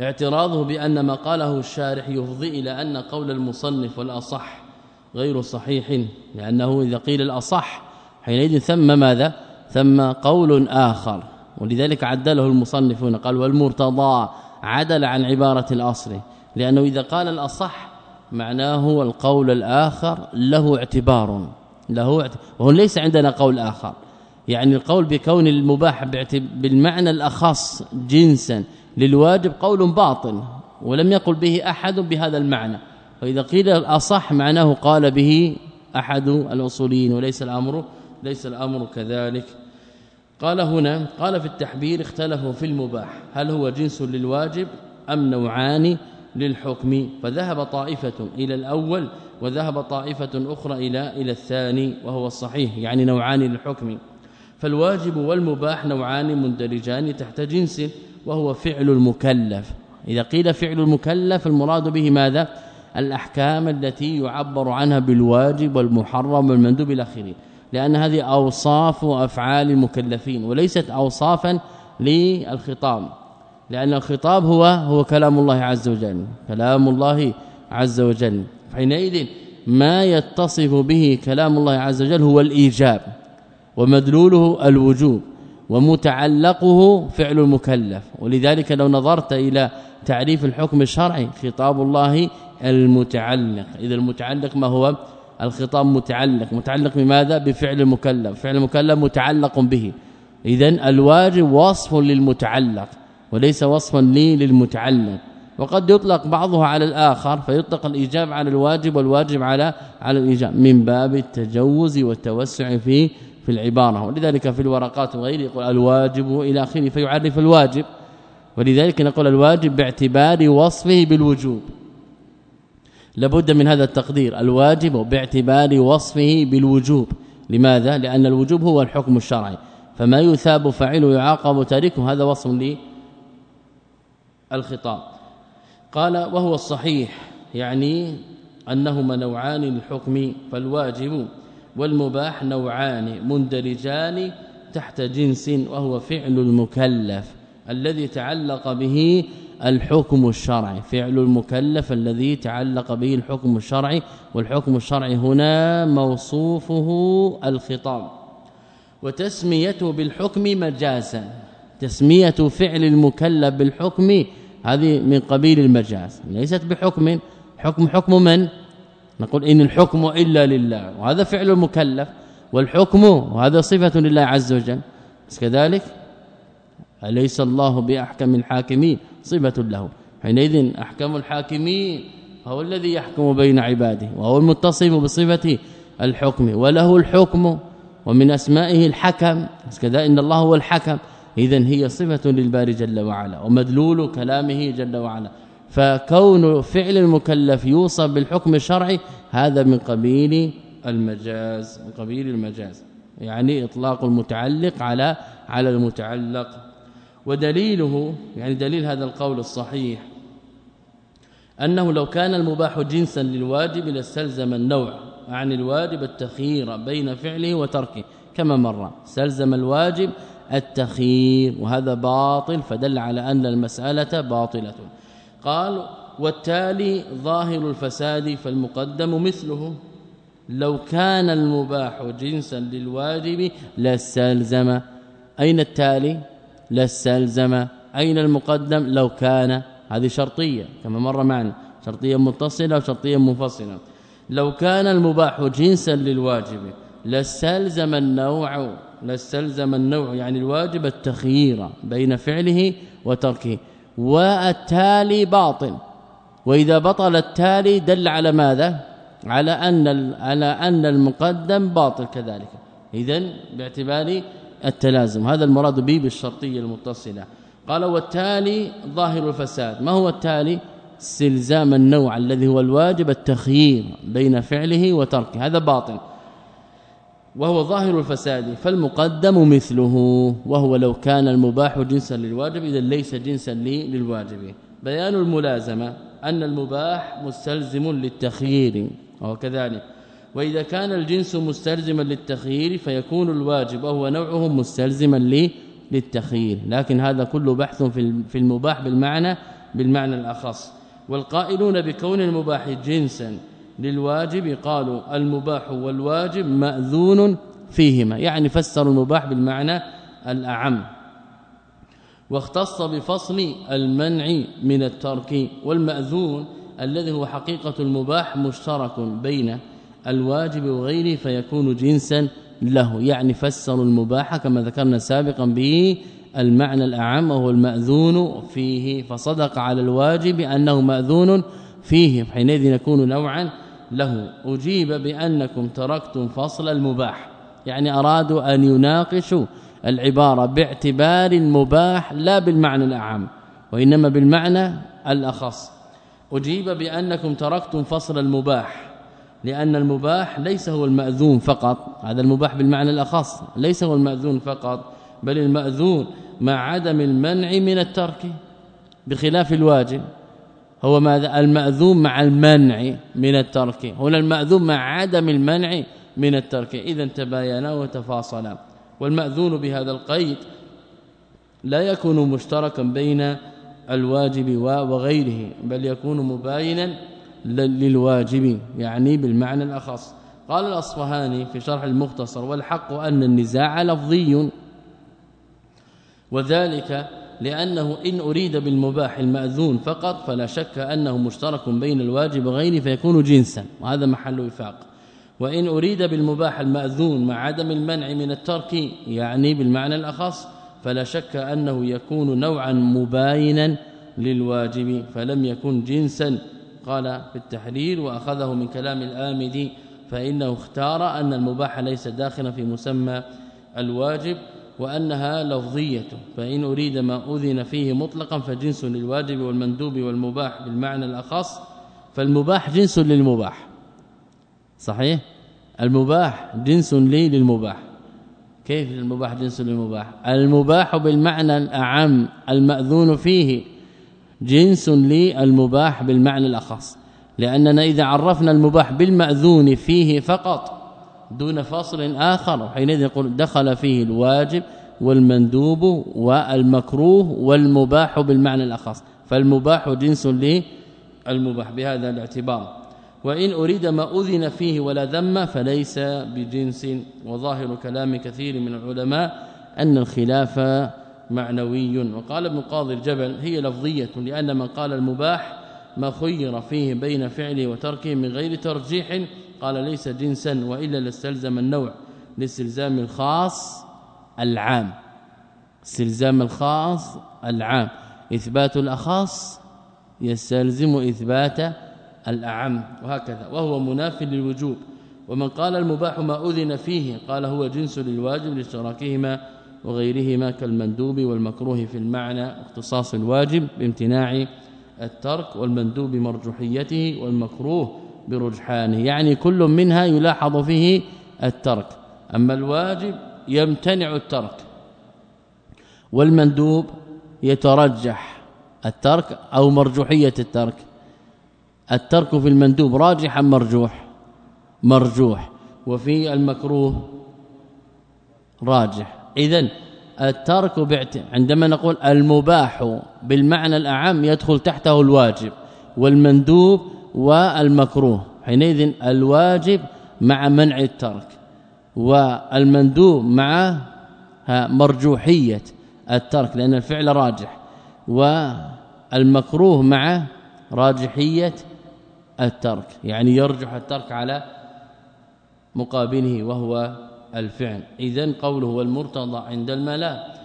اعتراضه بأن ما قاله الشارح يفضي إلى أن قول المصنف والأصح غير صحيح لأنه إذا قيل الأصح حينئذ ثم ماذا؟ ثم قول آخر. ولذلك عدله المصنفون قال والمرتضى عدل عن عبارة الأصل لأنه إذا قال الأصح معناه القول الآخر له اعتبار له وهو ليس عندنا قول آخر. يعني القول بكون المباح بالمعنى الأخص جنسا للواجب قول باطل ولم يقل به أحد بهذا المعنى. فإذا قيل الأصح معناه قال به أحد الأصوليين وليس الأمر ليس الأمر كذلك. قال هنا قال في التحبير اختلفوا في المباح هل هو جنس للواجب أم نوعان للحكم؟ فذهب طائفة إلى الأول وذهب طائفة أخرى إلى إلى الثاني وهو الصحيح يعني نوعان للحكم. فالواجب والمباح نوعان مندرجان تحت جنس وهو فعل المكلف. إذا قيل فعل المكلف المراد به ماذا؟ الأحكام التي يعبر عنها بالواجب والمحرم والمندوب إلى اخره لأن هذه أوصاف وافعال المكلفين وليست اوصافا للخطاب. لأن الخطاب هو هو كلام الله عز وجل. كلام الله عز وجل. حينئذ ما يتصف به كلام الله عز وجل هو الإيجاب. ومدلوله الوجوب ومتعلقه فعل المكلف. ولذلك لو نظرت إلى تعريف الحكم الشرعي خطاب الله المتعلق. إذا المتعلق ما هو؟ الخطاب متعلق. متعلق بماذا؟ بفعل المكلف. فعل المكلف متعلق به. اذا الواجب وصف للمتعلق وليس وصفا لي للمتعلق. وقد يطلق بعضها على الآخر فيطلق الإيجاب على الواجب والواجب على على الإيجاب. من باب التجوز والتوسع في في العبارة. ولذلك في الورقات وغيره يقول الواجب إلى آخره فيعرف الواجب. ولذلك نقول الواجب باعتبار وصفه بالوجوب. لابد من هذا التقدير. الواجب باعتبار وصفه بالوجوب. لماذا؟ لأن الوجوب هو الحكم الشرعي. فما يثاب فاعله يعاقب تاركه هذا وصف لي الخطاب قال وهو الصحيح يعني أنهما نوعان للحكم فالواجب والمباح نوعان مندرجان تحت جنس وهو فعل المكلف الذي تعلق به الحكم الشرعي. فعل المكلف الذي تعلق به الحكم الشرعي والحكم الشرعي هنا موصوفه الخطاب. وتسميته بالحكم مجازا تسمية فعل المكلف بالحكم هذه من قبيل المجاز ليست بحكم. حكم حكم من؟ نقول إن الحكم إلا لله وهذا فعل المكلف والحكم وهذا صفة لله عز وجل. بس كذلك أليس الله بأحكم الحاكمين؟ صفة له. حينئذ أحكم الحاكمين هو الذي يحكم بين عباده وهو المتصف بصفة الحكم وله الحكم ومن أسمائه الحكم. كذا إن الله هو الحكم. اذا هي صفة للباري جل وعلا ومدلول كلامه جل وعلا. فكون فعل المكلف يوصف بالحكم الشرعي هذا من قبيل المجاز من قبيل المجاز. يعني إطلاق المتعلق على على المتعلق. ودليله يعني دليل هذا القول الصحيح أنه لو كان المباح جنسا للواجب لاستلزم النوع عن الواجب التخيير بين فعله وتركه. كما مر استلزم الواجب التخيير وهذا باطل فدل على أن المسألة باطلة. قال والتالي ظاهر الفساد فالمقدم مثله. لو كان المباح جنسا للواجب لاستلزم. أين التالي؟ لاستلزم. أين المقدم؟ لو كان. هذه شرطية كما مر معنا. شرطية متصلة وشرطية منفصلة. لو كان المباح جنسا للواجب لاستلزم النوع لاستلزم النوع يعني الواجب التخيير بين فعله وتركه. والتالي باطل. وإذا بطل التالي دل على ماذا؟ على أن على أن المقدم باطل كذلك. اذا باعتبار التلازم. هذا المراد به بالشرطية المتصلة. قال والتالي ظاهر الفساد. ما هو التالي؟ استلزام النوع الذي هو الواجب التخيير بين فعله وتركه. هذا باطل. وهو ظاهر الفساد فالمقدم مثله وهو لو كان المباح جنسا للواجب اذا ليس جنسا للواجب. بيان الملازمة أن المباح مستلزم للتخيير وكذلك وإذا كان الجنس مستلزما للتخيير فيكون الواجب وهو نوعه مستلزما للتخيير. لكن هذا كله بحث في المباح بالمعنى بالمعنى الأخص. والقائلون بكون المباح جنسا للواجب قالوا المباح والواجب مأذون فيهما يعني فسروا المباح بالمعنى الأعم. واختص بفصل المنع من الترك والمأذون الذي هو حقيقة المباح مشترك بين الواجب وغيره فيكون جنسا له يعني فسروا المباح كما ذكرنا سابقا به المعنى الأعم وهو المأذون فيه فصدق على الواجب أنه مأذون فيه حينئذ يكون نوعا له أجيب بأنكم تركتم فصل المباح. يعني أرادوا أن يناقشوا العبارة باعتبار المباح لا بالمعنى الأعم وإنما بالمعنى الأخص. أجيب بأنكم تركتم فصل المباح لأن المباح ليس هو المأذون فقط. هذا المباح بالمعنى الأخص ليس هو المأذون فقط بل المأذون مع عدم المنع من الترك بخلاف الواجب. هو ماذا المأذون مع المنع من الترك. هنا المأذون مع عدم المنع من الترك. إذا تباينا وتفاصلا. والمأذون بهذا القيد لا يكون مشتركا بين الواجب وغيره بل يكون مباينا للواجب يعني بالمعنى الأخص. قال الأصفهاني في شرح المختصر والحق أن النزاع لفظي وذلك لأنه إن أريد بالمباح المأذون فقط فلا شك أنه مشترك بين الواجب وغيره فيكون جنسا وهذا محل وفاق. وإن أريد بالمباح المأذون مع عدم المنع من الترك يعني بالمعنى الأخص فلا شك أنه يكون نوعا مباينا للواجب فلم يكن جنسا. قال في التحرير وأخذه من كلام الآمدي فإنه اختار أن المباح ليس داخلا في مسمى الواجب وأنها لفظية فإن أريد ما أذن فيه مطلقا فجنس للواجب والمندوب والمباح بالمعنى الأخص فالمباح جنس للمباح. صحيح؟ المباح جنس لي للمباح. كيف المباح جنس للمباح؟ المباح بالمعنى الأعم المأذون فيه جنس للمباح بالمعنى الأخص لأننا إذا عرفنا المباح بالمأذون فيه فقط دون فصل آخر حينئذ يقول دخل فيه الواجب والمندوب والمكروه والمباح بالمعنى الأخص. فالمباح جنس للمباح بهذا الاعتبار. وإن أريد ما أذن فيه ولا ذم فليس بجنس. وظاهر كلام كثير من العلماء أن الخلاف معنوي. وقال ابن قاضي الجبل هي لفظية لأن من قال المباح ما خير فيه بين فعله وتركه من غير ترجيح قال ليس جنسا وإلا لاستلزم النوع لاستلزام الخاص العام. استلزام الخاص العام. إثبات الأخص يستلزم إثبات الأعم. وهكذا. وهو مناف للوجوب. ومن قال المباح ما أذن فيه قال هو جنس للواجب لاشتراكهما وغيرهما كالمندوب والمكروه في المعنى اختصاص الواجب بامتناع الترك والمندوب بمرجوحيته والمكروه برجحانه يعني كل منها يلاحظ فيه الترك. أما الواجب يمتنع الترك والمندوب يترجح الترك أو مرجوحية الترك. الترك في المندوب راجح أم مرجوح؟ مرجوح. وفي المكروه راجح. اذا الترك عندما نقول المباح بالمعنى الأعم يدخل تحته الواجب والمندوب والمكروه. حينئذ الواجب مع منع الترك والمندوب مع مرجوحية الترك لأن الفعل راجح والمكروه مع راجحية الترك يعني يرجح الترك على مقابله وهو الفعل. اذا قوله والمرتضى عند الملا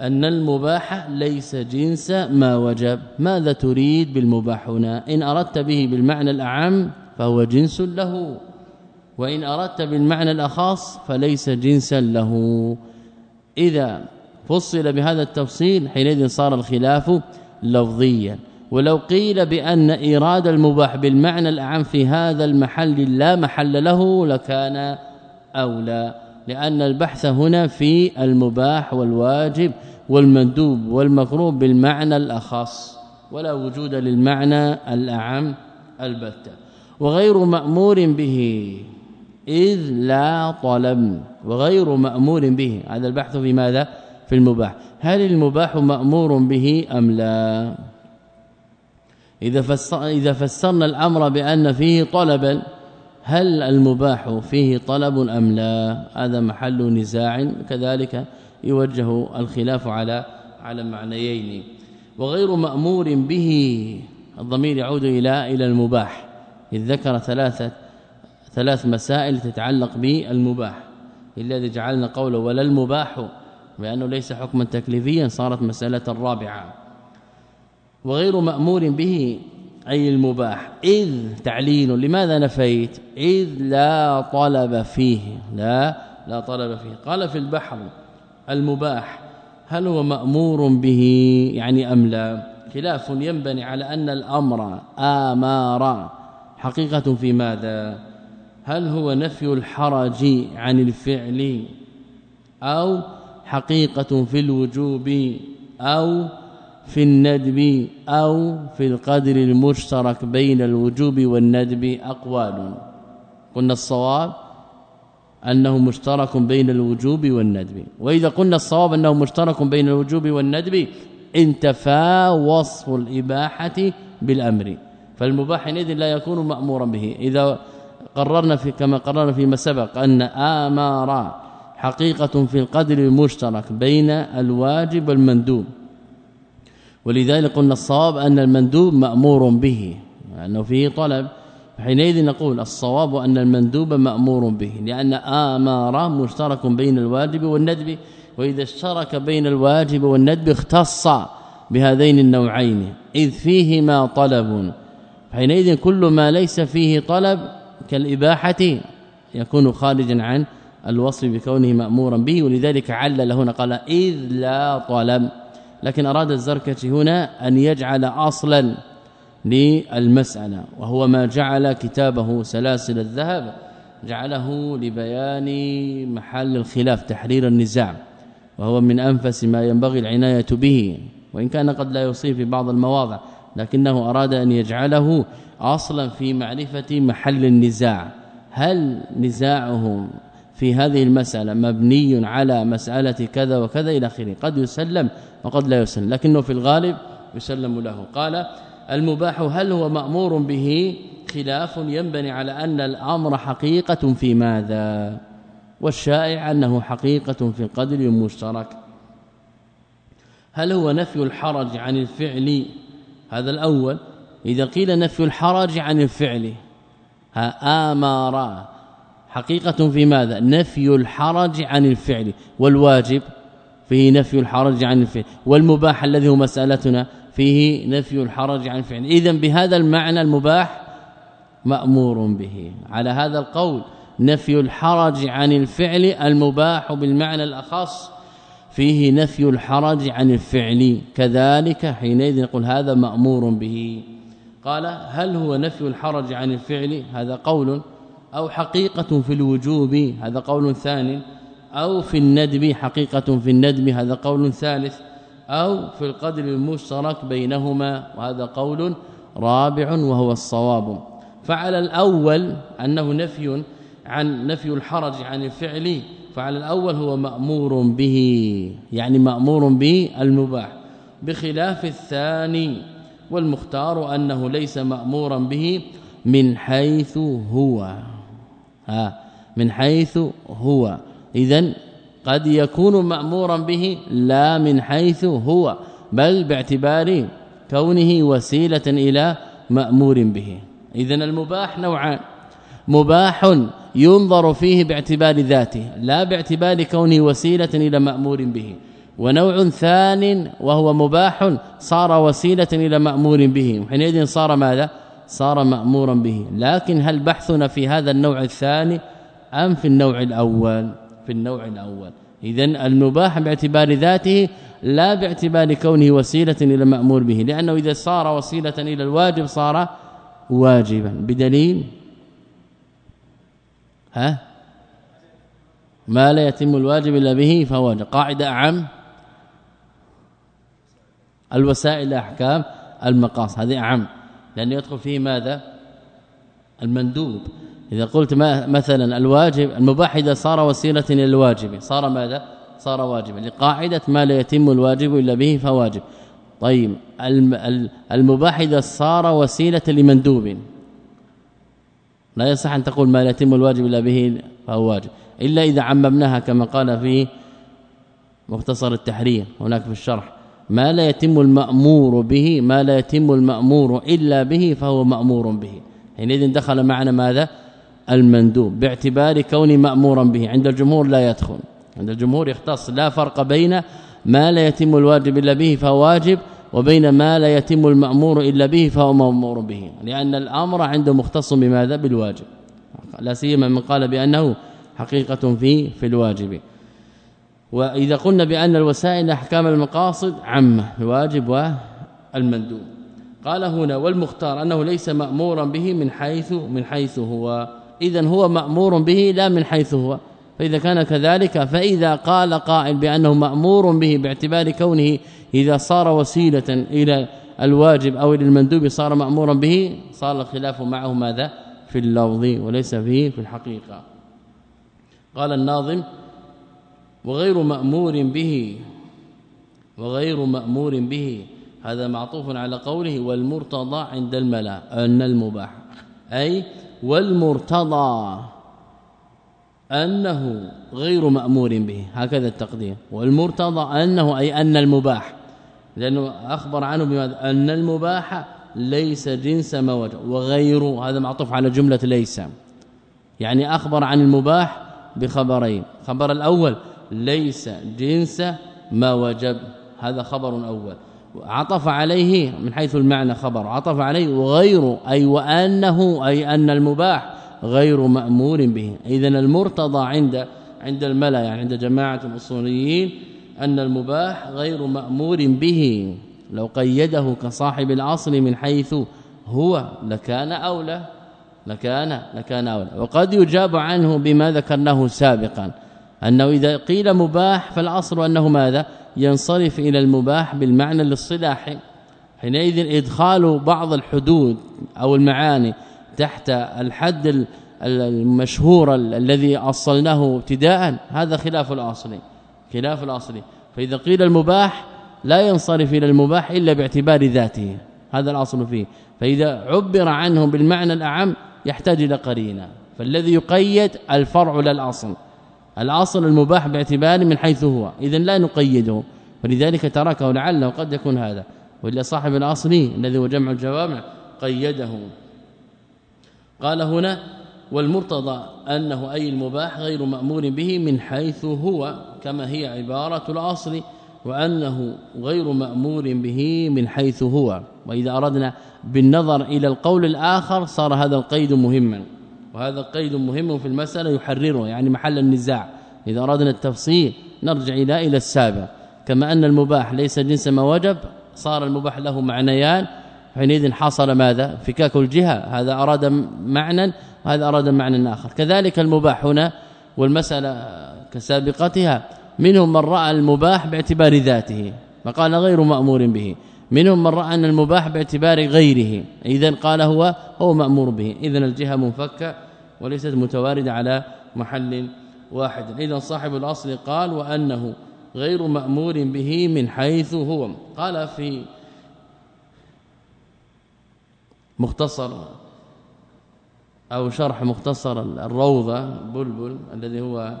أن المباح ليس جنس ما وجب. ماذا تريد بالمباح هنا؟ إن أردت به بالمعنى الأعم فهو جنس له. وإن أردت بالمعنى الأخص فليس جنسا له. إذا فصل بهذا التفصيل حينئذ صار الخلاف لفظيا. ولو قيل بأن إيراد المباح بالمعنى الأعم في هذا المحل لا محل له لكان أولى. لأن البحث هنا في المباح والواجب والمندوب والمكروه بالمعنى الأخص ولا وجود للمعنى الأعم البتة. وغير مأمور به إذ لا طلب وغير مأمور به. هذا البحث في ماذا؟ في المباح. هل المباح مأمور به أم لا؟ إذا فسرنا الأمر بأن فيه طلبا هل المباح فيه طلب أم لا؟ هذا محل نزاع. كذلك يوجه الخلاف على على معنيين. وغير مأمور به الضمير يعود إلى إلى المباح. إذ ذكر ثلاثة ثلاث مسائل تتعلق بالمباح. الذي جعلنا قوله ولا المباح بأنه ليس حكما تكليفيا صارت مسألة رابعة. وغير مأمور به أي المباح. إذ تعليل لماذا نفيت؟ إذ لا طلب فيه. لا لا طلب فيه. قال في البحر المباح هل هو مأمور به؟ يعني أم لا؟ خلاف ينبني على أن الأمر آمار. حقيقة في ماذا؟ هل هو نفي الحرج عن الفعل؟ أو حقيقة في الوجوب؟ أو في الندب أو في القدر المشترك بين الوجوب والندب أقوال. قلنا الصواب أنه مشترك بين الوجوب والندب. وإذا قلنا الصواب أنه مشترك بين الوجوب والندب انتفى وصف الإباحة بالأمر. فالمباح إذن لا يكون مأمورا به. إذا قررنا في كما قررنا فيما سبق أن آمار حقيقة في القدر المشترك بين الواجب والمندوب. ولذلك قلنا الصواب أن المندوب مأمور به لأنه فيه طلب. حينئذ نقول الصواب أن المندوب مأمور به لأن آمار مشترك بين الواجب والندب وإذا اشترك بين الواجب والندب اختص بهذين النوعين إذ فيهما طلب. حينئذ كل ما ليس فيه طلب كالإباحة يكون خارجا عن الوصف بكونه مأمورا به ولذلك علل هنا قال إذ لا طلب. لكن أراد الزركشي هنا أن يجعل أصلا للمسألة وهو ما جعل كتابه سلاسل الذهب جعله لبيان محل الخلاف تحرير النزاع وهو من أنفس ما ينبغي العناية به وإن كان قد لا يصيب في بعض المواضع لكنه أراد أن يجعله أصلا في معرفة محل النزاع. هل نزاعهم في هذه المسألة مبني على مسألة كذا وكذا إلى آخره. قد يسلم وقد لا يسلم. لكنه في الغالب يسلم له. قال المباح هل هو مأمور به؟ خلاف ينبني على أن الأمر حقيقة في ماذا؟ والشائع أنه حقيقة في القدر المشترك هل هو نفي الحرج عن الفعل؟ هذا الأول. إذا قيل نفي الحرج عن الفعل ها آمر حقيقة في ماذا؟ نفي الحرج عن الفعل. والواجب فيه نفي الحرج عن الفعل. والمباح الذي هو مسألتنا فيه نفي الحرج عن الفعل. اذا بهذا المعنى المباح مأمور به. على هذا القول نفي الحرج عن الفعل المباح بالمعنى الأخص فيه نفي الحرج عن الفعل. كذلك حينئذ نقول هذا مأمور به. قال هل هو نفي الحرج عن الفعل؟ هذا قول أو حقيقة في الوجوب هذا قول ثاني. أو في الندب حقيقة في الندب هذا قول ثالث. أو في القدر المشترك بينهما وهذا قول رابع وهو الصواب. فعلى الأول أنه نفي عن نفي الحرج عن الفعل فعلى الأول هو مأمور به يعني مأمور به المباح. بخلاف الثاني والمختار أنه ليس مأمورا به من حيث هو. ها من حيث هو. اذا قد يكون مأمورا به لا من حيث هو بل باعتبار كونه وسيلة إلى مأمور به. اذا المباح نوعان. مباح ينظر فيه باعتبار ذاته لا باعتبار كونه وسيلة إلى مأمور به. ونوع ثان وهو مباح صار وسيلة إلى مأمور به. وحينئذ صار ماذا؟ صار مأمورا به. لكن هل بحثنا في هذا النوع الثاني أم في النوع الأول؟ في النوع الأول. اذا المباح باعتبار ذاته لا باعتبار كونه وسيلة إلى مأمور به. لأنه إذا صار وسيلة إلى الواجب صار واجبا. بدليل؟ ها؟ ما لا يتم الواجب إلا به فهو واجب. قاعدة أعم؟ الوسائل احكام المقاصد هذه أعم. لأن يدخل فيه ماذا؟ المندوب. إذا قلت ما مثلا الواجب المباح إذا صار وسيلة إلى الواجب. صار ماذا؟ صار واجبا. لقاعدة ما لا يتم الواجب إلا به فواجب. طيب المباح إذا صار وسيلة لمندوب. لا يصح أن تقول ما لا يتم الواجب إلا به فهو واجب. إلا إذا عممناها كما قال في مختصر التحرير هناك في الشرح. ما لا يتم المأمور به ما لا يتم المأمور إلا به فهو مأمور به. حينئذ دخل معنا ماذا؟ المندوب باعتبار كون مأمورا به. عند الجمهور لا يدخل. عند الجمهور يختص لا فرق بين ما لا يتم الواجب إلا به فهو واجب وبين ما لا يتم المأمور إلا به فهو مأمور به. لأن الأمر عنده مختص بماذا؟ بالواجب. لا سيما من قال بأنه حقيقة في في الواجب. وإذا قلنا بأن الوسائل أحكام المقاصد عامه الواجب والمندوب. قال هنا والمختار أنه ليس مأمورا به من حيث من حيث هو. اذا هو مأمور به لا من حيث هو. فإذا كان كذلك فإذا قال قائل بأنه مأمور به باعتبار كونه إذا صار وسيلة إلى الواجب أو إلى المندوب صار مأمورا به صار الخلاف معه ماذا؟ في اللفظ وليس فيه في الحقيقة. قال الناظم وغير مأمور به وغير مأمور به. هذا معطوف على قوله والمرتضى عند الملا أن المباح. أي والمرتضى أنه غير مأمور به. هكذا التقدير. والمرتضى أنه أي أن المباح. لأنه أخبر عنه بماذا؟ أن المباح ليس جنس ما وجب وغيره هذا معطوف على جملة ليس. يعني أخبر عن المباح بخبرين. خبر الأول ليس جنس ما وجب. هذا خبر أول. عطف عليه من حيث المعنى خبر. عطف عليه وغيره أي وأنه أي أن المباح غير مأمور به. اذا المرتضى عند عند الملا يعني عند جماعة الأصوليين أن المباح غير مأمور به. لو قيده كصاحب الأصل من حيث هو لكان أولى لكان لكان أولى. وقد يجاب عنه بما ذكرناه سابقا. أنه إذا قيل مباح فالأصل أنه ماذا؟ ينصرف إلى المباح بالمعنى الاصطلاحي. حينئذ إدخال بعض الحدود أو المعاني تحت الحد المشهور الذي أصلناه ابتداء هذا خلاف الأصل خلاف الأصل. فإذا قيل المباح لا ينصرف إلى المباح إلا باعتبار ذاته هذا الأصل فيه. فإذا عبر عنه بالمعنى الأعم يحتاج إلى قرينة. فالذي يقيد الفرع لا الأصل. الأصل المباح باعتبار من حيث هو. اذا لا نقيده. فلذلك تركه لعله قد يكون هذا. وإلا صاحب الأصل الذي هو جمع الجوامع قيده. قال هنا والمرتضى أنه أي المباح غير مأمور به من حيث هو كما هي عبارة الأصل وأنه غير مأمور به من حيث هو. وإذا أردنا بالنظر إلى القول الآخر صار هذا القيد مهما. وهذا القيد مهم في المسألة يحرره يعني محل النزاع. إذا أردنا التفصيل نرجع إلى إلى السابق كما أن المباح ليس جنس ما وجب صار المباح له معنيان حينئذ حصل ماذا؟ فكاك الجهة. هذا أراد معنى وهذا أراد معنى آخر. كذلك المباح هنا والمسألة كسابقتها. منهم من رأى المباح باعتبار ذاته فقال غير مأمور به. منهم من رأى أن المباح باعتبار غيره اذا قال هو هو مأمور به. اذا الجهة منفكة وليست متواردة على محل واحد. اذا صاحب الأصل قال وأنه غير مأمور به من حيث هو. قال في مختصر أو شرح مختصر الروضة بلبل الذي هو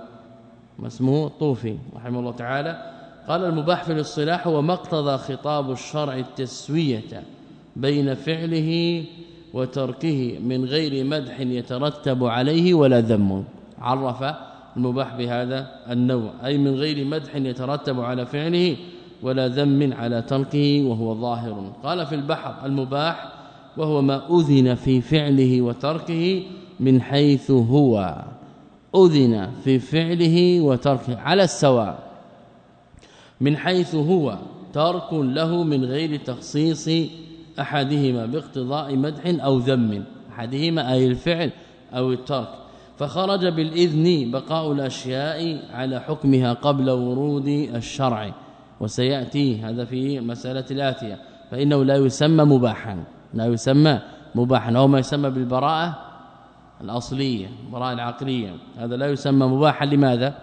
اسمه طوفي رحمه الله تعالى. قال المباح في الاصطلاح هو مقتضى خطاب الشرع التسوية بين فعله وتركه من غير مدح يترتب عليه ولا ذم. عرف المباح بهذا النوع أي من غير مدح يترتب على فعله ولا ذم على تركه وهو ظاهر. قال في البحر المباح وهو ما أذن في فعله وتركه من حيث هو. أذن في فعله وتركه على السواء. من حيث هو ترك له من غير تخصيص أحدهما باقتضاء مدح أو ذم أحدهما أي الفعل أو الترك. فخرج بالإذن بقاء الأشياء على حكمها قبل ورود الشرع. وسيأتي هذا في مسألة الآتية فإنه لا يسمى مباحا لا يسمى مباحا أو ما يسمى بالبراءة الأصلية البراءه العقلية. هذا لا يسمى مباحا لماذا؟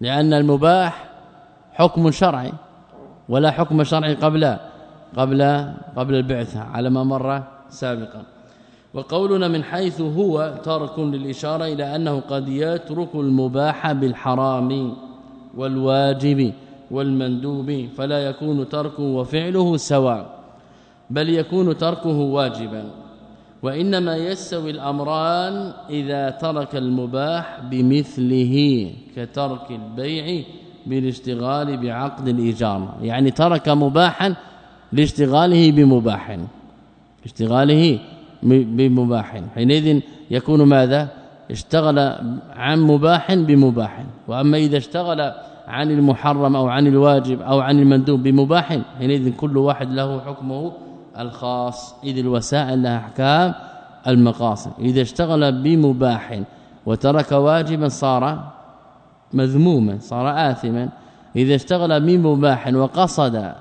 لأن المباح حكم شرعي ولا حكم شرعي قبل قبل قبل البعثة على ما مر سابقا. وقولنا من حيث هو ترك للإشارة إلى أنه قد يترك المباح بالحرام والواجب والمندوب فلا يكون تركه وفعله سواء بل يكون تركه واجبا. وإنما يستوي الأمران إذا ترك المباح بمثله كترك البيع بالاشتغال بعقد الايجار يعني ترك مباحا لاشتغاله بمباح. اشتغاله بمباح. حينئذ يكون ماذا؟ اشتغل عن مباح بمباح. وأما إذا اشتغل عن المحرم أو عن الواجب أو عن المندوب بمباح حينئذ كل واحد له حكمه الخاص. إذ الوسائل لها أحكام المقاصد. إذا اشتغل بمباح وترك واجبا صار مذموما صار آثما. إذا اشتغل بمباح وقصد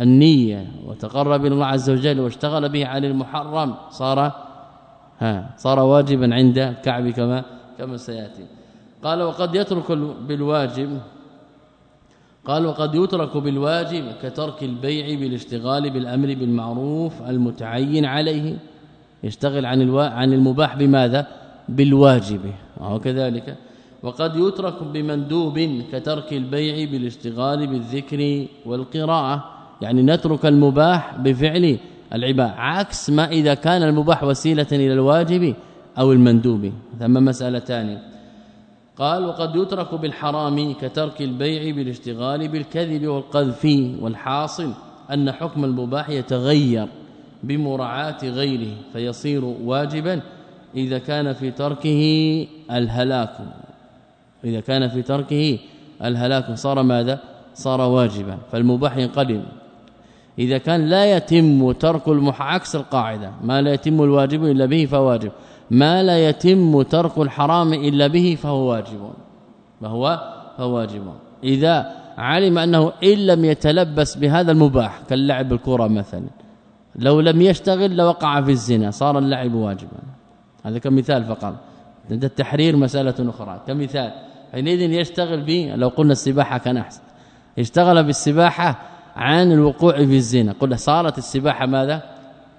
النية وتقرب إلى الله عز وجل واشتغل به عن المحرم صار ها صار واجبا عند كعب كما كما سيأتي. قال وقد يترك بالواجب قال وقد يترك بالواجب كترك البيع بالاشتغال بالأمر بالمعروف المتعين عليه يشتغل عن الوا... عن المباح بماذا؟ بالواجب. وهو كذلك. وقد يترك بمندوب كترك البيع بالاشتغال بالذكر والقراءة يعني نترك المباح بفعل العباده عكس ما إذا كان المباح وسيلة إلى الواجب أو المندوب. ثم مسألتان. قال وقد يترك بالحرام كترك البيع بالاشتغال بالكذب والقذف والحاصل أن حكم المباح يتغير بمراعاة غيره فيصير واجبا إذا كان في تركه الهلاك. إذا كان في تركه الهلاك صار ماذا؟ صار واجبا. فالمباح ينقلب. إذا كان لا يتم ترك عكس القاعدة ما لا يتم الواجب إلا به فواجب ما لا يتم ترك الحرام إلا به فهو واجب. فهو فهو واجب. إذا علم أنه إن لم يتلبس بهذا المباح كاللعب بالكرة مثلا لو لم يشتغل لوقع في الزنا صار اللعب واجبا. هذا كمثال فقط. عند التحرير مسألة أخرى. كمثال حينئذ يشتغل به لو قلنا السباحة كان احسن اشتغل بالسباحة عن الوقوع في الزنا. قلنا صارت السباحة ماذا؟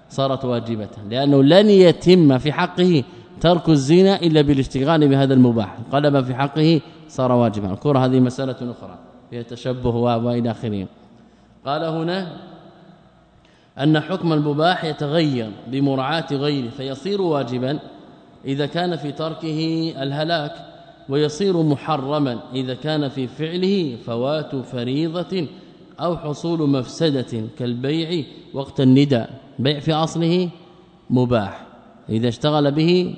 صارت واجبة. لأنه لن يتم في حقه ترك الزنا إلا بالاشتغال بهذا المباح. قلب في حقه صار واجبا. الكرة هذه مسألة أخرى. فيها تشبه وإلى آخره. قال هنا أن حكم المباح يتغير بمراعاة غيره فيصير واجبا إذا كان في تركه الهلاك ويصير محرما إذا كان في فعله فوات فريضة أو حصول مفسدة كالبيع وقت النداء. بيع في أصله مباح. إذا اشتغل به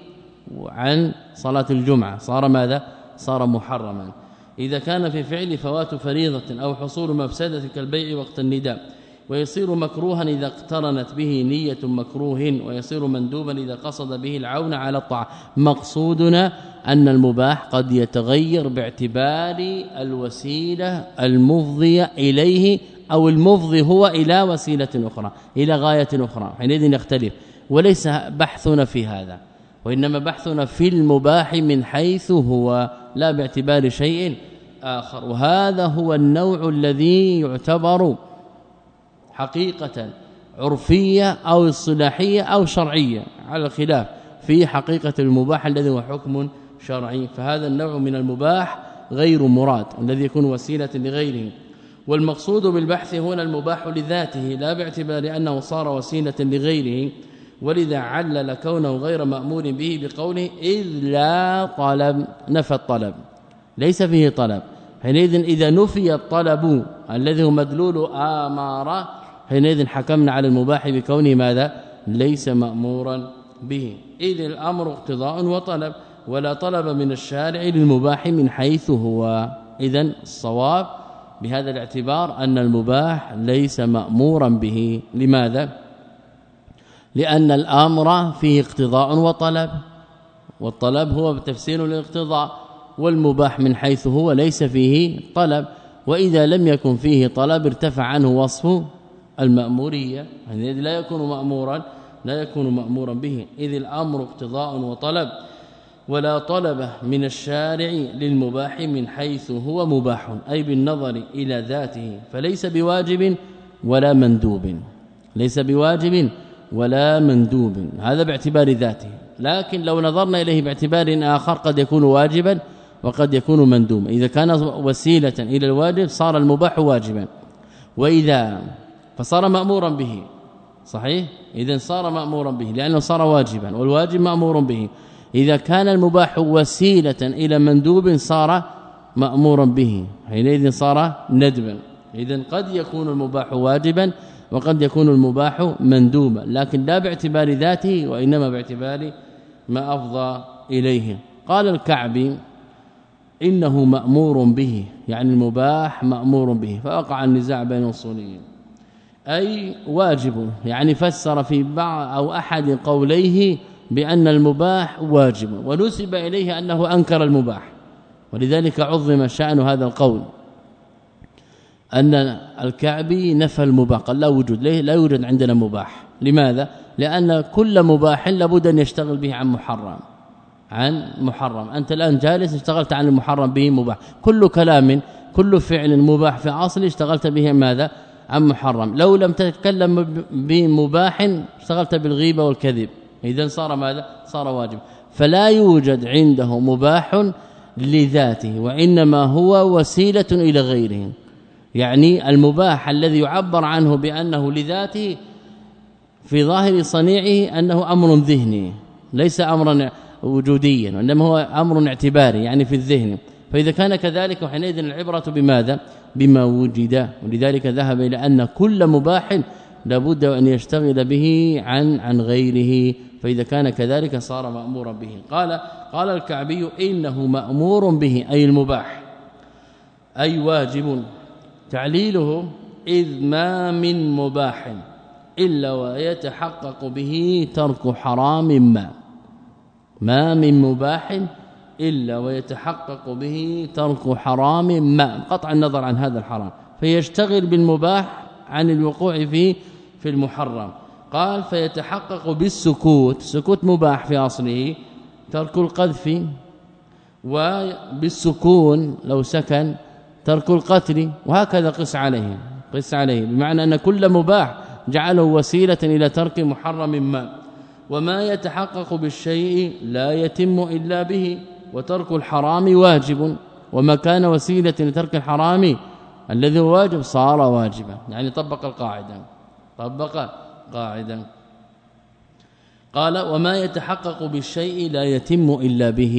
عن صلاة الجمعة. صار ماذا؟ صار محرما. إذا كان في فعل فوات فريضة أو حصول مفسدة كالبيع وقت النداء. ويصير مكروها إذا اقترنت به نية مكروه ويصير مندوبا إذا قصد به العون على الطاعة. مقصودنا أن المباح قد يتغير باعتبار الوسيلة المفضية إليه أو المفضي هو إلى وسيلة أخرى إلى غاية أخرى حينئذ يختلف. وليس بحثنا في هذا وإنما بحثنا في المباح من حيث هو لا باعتبار شيء آخر. وهذا هو النوع الذي يعتبر حقيقة عرفية أو اصطلاحية أو شرعية على الخلاف في حقيقة المباح الذي هو حكم شرعي. فهذا النوع من المباح غير مراد الذي يكون وسيلة لغيره. والمقصود بالبحث هنا المباح لذاته لا باعتبار أنه صار وسيلة لغيره. ولذا علل كونه غير مأمور به بقوله اذ لا طلب نفى الطلب ليس فيه طلب. حينئذ إذا نفي الطلب الذي هو مدلول اماره حينئذ حكمنا على المباح بكونه ماذا؟ ليس مأمورا به. إذ الأمر اقتضاء وطلب ولا طلب من الشارع للمباح من حيث هو. إذا الصواب بهذا الاعتبار أن المباح ليس مأمورا به. لماذا؟ لأن الأمر فيه اقتضاء وطلب والطلب هو تفسير للاقتضاء والمباح من حيث هو ليس فيه طلب. وإذا لم يكن فيه طلب ارتفع عنه وصف المأمورية يعني لا يكون مأمورا لا يكون مأمورا به إذ الأمر اقتضاء وطلب ولا طلب من الشارع للمباح من حيث هو مباح أي بالنظر إلى ذاته فليس بواجب ولا مندوب ليس بواجب ولا مندوب هذا باعتبار ذاته لكن لو نظرنا إليه باعتبار آخر قد يكون واجبا وقد يكون مندوبا إذا كان وسيلة إلى الواجب صار المباح واجبا وإذا فصار مأمورا به. صحيح؟ اذا صار مأمورا به لأنه صار واجبا والواجب مأمور به. إذا كان المباح وسيلة إلى مندوب صار مأمورا به. حينئذ صار ندبا. اذا قد يكون المباح واجبا وقد يكون المباح مندوبا لكن لا باعتبار ذاته وإنما باعتبار ما أفضى إليه. قال الكعبي إنه مأمور به يعني المباح مأمور به فوقع النزاع بين الأصوليين. أي واجب يعني فسر في بعض أو أحد قوليه بأن المباح واجب ونسب إليه أنه أنكر المباح. ولذلك عظم شأن هذا القول أن الكعبي نفى المباح قال لا وجود ليه؟ لا يوجد عندنا مباح. لماذا؟ لأن كل مباح لابد أن يشتغل به عن محرم عن محرم. أنت الآن جالس اشتغلت عن المحرم به مباح. كل كلام كل فعل مباح في أصل اشتغلت به ماذا؟ عن محرم. لو لم تتكلم بمباح اشتغلت بالغيبة والكذب. اذا صار ماذا؟ صار واجب. فلا يوجد عنده مباح لذاته وإنما هو وسيلة إلى غيره. يعني المباح الذي يعبر عنه بأنه لذاته في ظاهر صنيعه أنه أمر ذهني ليس أمرا وجوديا وإنما هو أمر اعتباري يعني في الذهن. فإذا كان كذلك حينئذ العبرة بماذا؟ بما وجد. ولذلك ذهب إلى أن كل مباح لابد أن يشتغل به عن عن غيره. فإذا كان كذلك صار مأمورا به. قال قال الكعبي إنه مأمور به أي المباح. أي واجب. تعليله إذ ما من مباح إلا ويتحقق به ترك حرام ما. ما من مباح إلا ويتحقق به ترك حرام ما قطع النظر عن هذا الحرام. فيشتغل بالمباح عن الوقوع فيه في المحرم. قال فيتحقق بالسكوت سكوت مباح في أصله ترك القذف وبالسكون لو سكن ترك القتل وهكذا قس عليه قس عليه بمعنى أن كل مباح جعله وسيلة إلى ترك محرم ما. وما يتحقق بالشيء لا يتم إلا به. وترك الحرام واجب وما كان وسيلة لترك الحرام الذي هو واجب صار واجبا. يعني طبق القاعدة طبق قاعدة قال وما يتحقق بالشيء لا يتم إلا به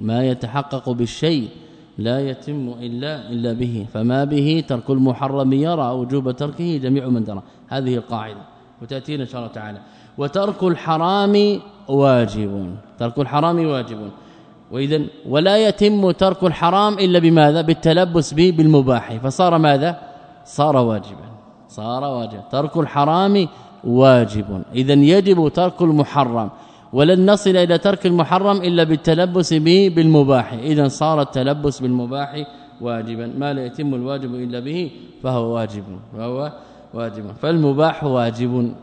ما يتحقق بالشيء لا يتم إلا إلا به فما به ترك المحرم يرى وجوب تركه جميع من درى هذه القاعدة وتاتينا إن شاء الله تعالى. وترك الحرام واجب ترك الحرام واجب واذا ولا يتم ترك الحرام إلا بماذا؟ بالتلبس به بالمباح. فصار ماذا؟ صار واجبا. صار واجبا. ترك الحرام واجب. اذا يجب ترك المحرم. ولن نصل إلى ترك المحرم إلا بالتلبس به بالمباح. اذا صار التلبس بالمباح واجبا. ما لا يتم الواجب إلا به فهو واجب. فهو واجب. فالمباح واجب.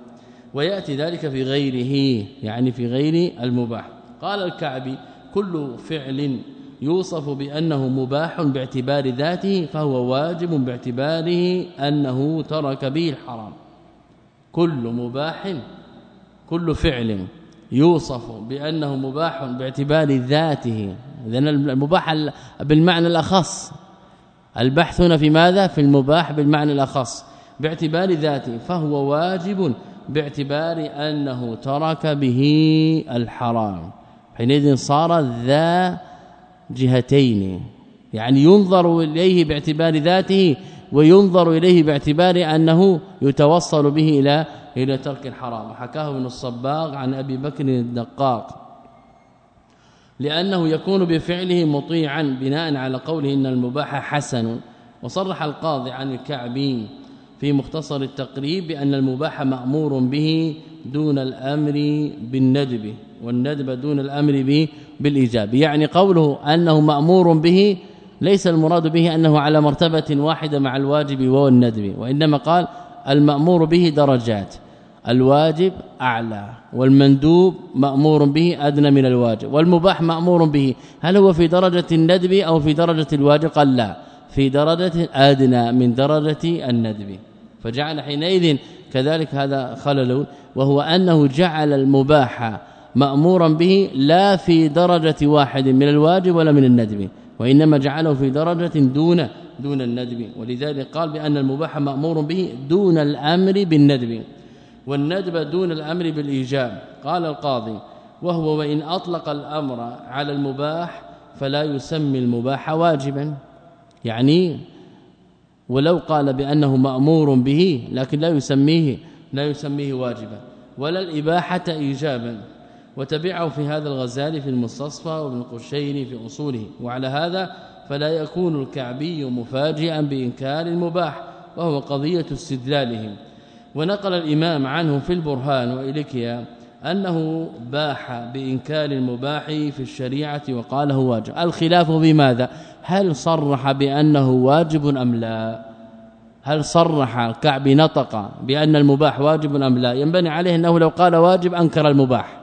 ويأتي ذلك في غيره يعني في غير المباح. قال الكعبي كل فعل يوصف بأنه مباح باعتبار ذاته فهو واجب باعتباره أنه ترك به الحرام. كل مباح كل فعل يوصف بأنه مباح باعتبار ذاته. إذن المباح بالمعنى الأخص. البحث هنا في ماذا؟ في المباح بالمعنى الأخص. باعتبار ذاته فهو واجب باعتبار أنه ترك به الحرام. حينئذ صار ذا جهتين يعني ينظر إليه باعتبار ذاته وينظر إليه باعتبار أنه يتوصل به إلى إلى ترك الحرام. حكاه ابن الصباغ عن أبي بكر الدقاق. لأنه يكون بفعله مطيعا بناء على قوله إن المباح حسن. وصرح القاضي عن الكعبي في مختصر التقريب بأن المباح مأمور به دون الأمر بالندب. والندب دون الأمر به بالإيجاب. يعني قوله أنه مأمور به ليس المراد به أنه على مرتبة واحدة مع الواجب والندب وإنما قال المأمور به درجات. الواجب أعلى والمندوب مأمور به أدنى من الواجب والمباح مأمور به. هل هو في درجة الندب أو في درجة الواجب؟ قال لا في درجة أدنى من درجة الندب. فجعل حينئذ كذلك هذا خلل وهو أنه جعل المباح مأمورا به لا في درجة واحد من الواجب ولا من الندب وإنما جعله في درجة دون دون الندب. ولذلك قال بأن المباح مأمور به دون الأمر بالندب. والندب دون الأمر بالإيجاب. قال القاضي وهو وإن أطلق الأمر على المباح فلا يسمي المباح واجبا. يعني ولو قال بأنه مأمور به لكن لا يسميه لا يسميه واجبا. ولا الإباحة ايجابا. وتبعه في هذا الغزالي في المستصفى وابن قشيري في أصوله. وعلى هذا فلا يكون الكعبي مفاجئا بإنكار المباح وهو قضية استدلالهم. ونقل الإمام عنه في البرهان وإليكيا أنه باح بإنكار المباح في الشريعة وقاله واجب. الخلاف بماذا هل صرح بأنه واجب أم لا؟ هل صرح الكعب نطق بأن المباح واجب أم لا؟ ينبني عليه أنه لو قال واجب أنكر المباح.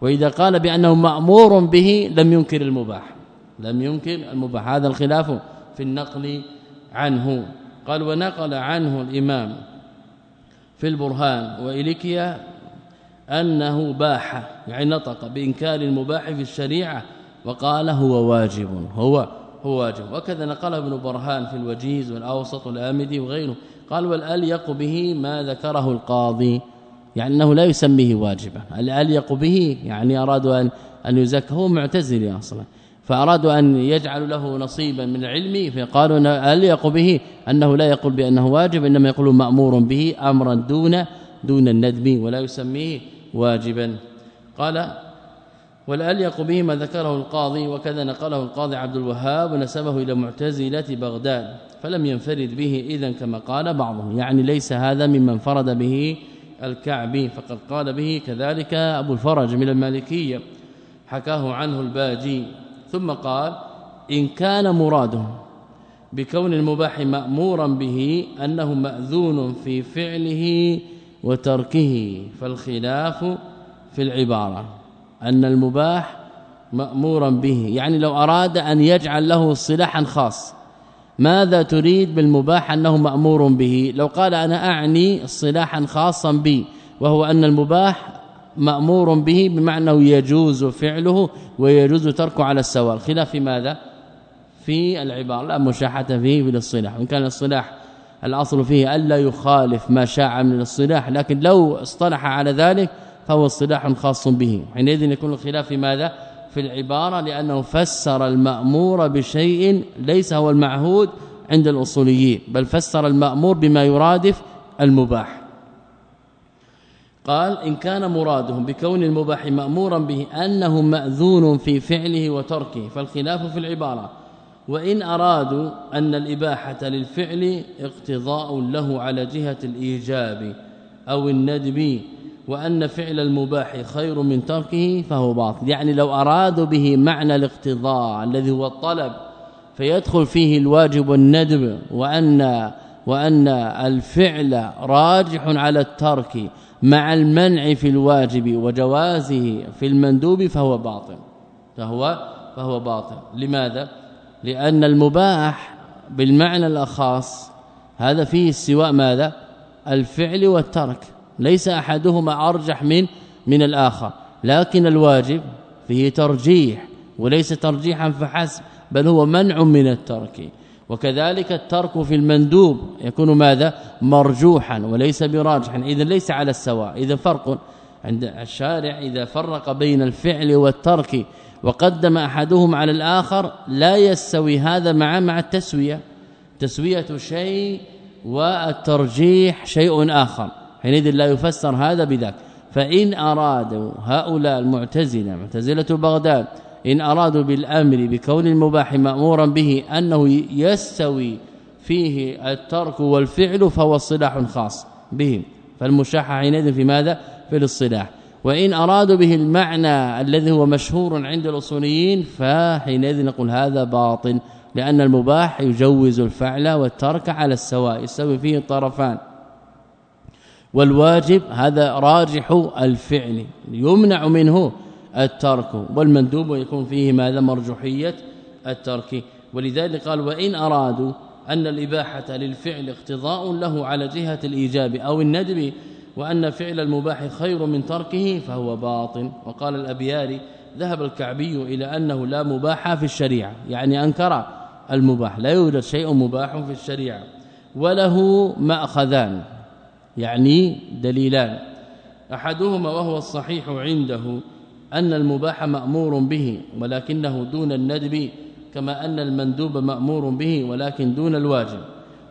وإذا قال بأنه مأمور به لم ينكر المباح. لم ينكر المباح. هذا الخلاف في النقل عنه. قال ونقل عنه الإمام في البرهان. وإليكيا أنه باح يعني نطق بإنكار المباح في الشريعة وقال هو واجب هو هو واجب. وكذا نقله ابن برهان في الوجيز والأوسط والآمدي وغيره. قال والاليق به ما ذكره القاضي. يعني إنه لا يسميه واجبا. الاليق به يعني أرادوا ان أن يزكى هو معتزلي أصلا. فأرادوا أن يجعلوا له نصيبا من العلم فقالوا إن اليق به أنه لا يقول بأنه واجب إنما يقول مأمور به امرا دون دون الندب ولا يسميه واجبا. قال والاليق به ما ذكره القاضي وكذا نقله القاضي عبد الوهاب ونسبه إلى معتزلة بغداد فلم ينفرد به اذا كما قال بعضهم. يعني ليس هذا ممن فرد به الكعبي فقد قال به كذلك أبو الفرج من المالكية حكاه عنه الباجي. ثم قال إن كان مراده بكون المباح مأمورا به أنه مأذون في فعله وتركه فالخلاف في العبارة أن المباح مأمورا به يعني لو أراد أن يجعل له صلاحا خاص ماذا تريد بالمباح أنه مأمور به؟ لو قال أنا أعني صلاحا خاصا بي وهو أن المباح مأمور به بمعنى يجوز فعله ويجوز تركه على السواء الخلاف في ماذا؟ في العبارة لا مشاحة فيه في الاصطلاح وإن كان الاصطلاح الأصل فيه الا يخالف ما شاع من الاصطلاح لكن لو اصطلح على ذلك فهو اصطلاح خاص به. حينئذ يكون الخلاف في ماذا؟ في العبارة لأنه فسر المأمور بشيء ليس هو المعهود عند الأصوليين بل فسر المأمور بما يرادف المباح. قال إن كان مرادهم بكون المباح مأمورا به أنه مأذون في فعله وتركه فالخلاف في العبارة. وإن أرادوا أن الإباحة للفعل اقتضاء له على جهة الإيجاب أو الندب وأن فعل المباح خير من تركه فهو باطل. يعني لو أرادوا به معنى الاقتضاء الذي هو الطلب فيدخل فيه الواجب والندب وأن وأن الفعل راجح على الترك مع المنع في الواجب وجوازه في المندوب فهو باطل. فهو فهو باطل. لماذا؟ لأن المباح بالمعنى الأخاص هذا فيه استواء ماذا؟ الفعل والترك. ليس أحدهما أرجح من من الآخر. لكن الواجب فيه ترجيح وليس ترجيحا فحسب بل هو منع من الترك. وكذلك الترك في المندوب يكون ماذا؟ مرجوحا وليس براجحا. اذا ليس على السواء. اذا فرق عند الشارع إذا فرق بين الفعل والترك وقدم أحدهم على الآخر لا يستوي هذا مع مع التسوية. تسوية شيء والترجيح شيء آخر. حينئذ لا يفسر هذا بذاك. فإن أرادوا هؤلاء المعتزلة معتزلة بغداد إن أرادوا بالأمر بكون المباح مأمورا به أنه يستوي فيه الترك والفعل فهو الصلاح خاص بهم. فالمشاحة حينئذ في ماذا؟ في الاصطلاح. وإن أرادوا به المعنى الذي هو مشهور عند الأصوليين فحينئذ نقول هذا باطل لأن المباح يجوز الفعل والترك على السواء يستوي فيه الطرفان والواجب هذا راجح الفعل يمنع منه الترك والمندوب يكون فيه ماذا؟ مرجوحية الترك. ولذلك قال وإن أرادوا أن الإباحة للفعل اقتضاء له على جهة الإيجاب أو الندب وأن فعل المباح خير من تركه فهو باطل. وقال الأبياري ذهب الكعبي إلى أنه لا مباح في الشريعة. يعني أنكر المباح لا يوجد شيء مباح في الشريعة وله مأخذان. يعني دليلان. أحدهما وهو الصحيح عنده أن المباح مأمور به ولكنه دون الندب كما أن المندوب مأمور به ولكن دون الواجب.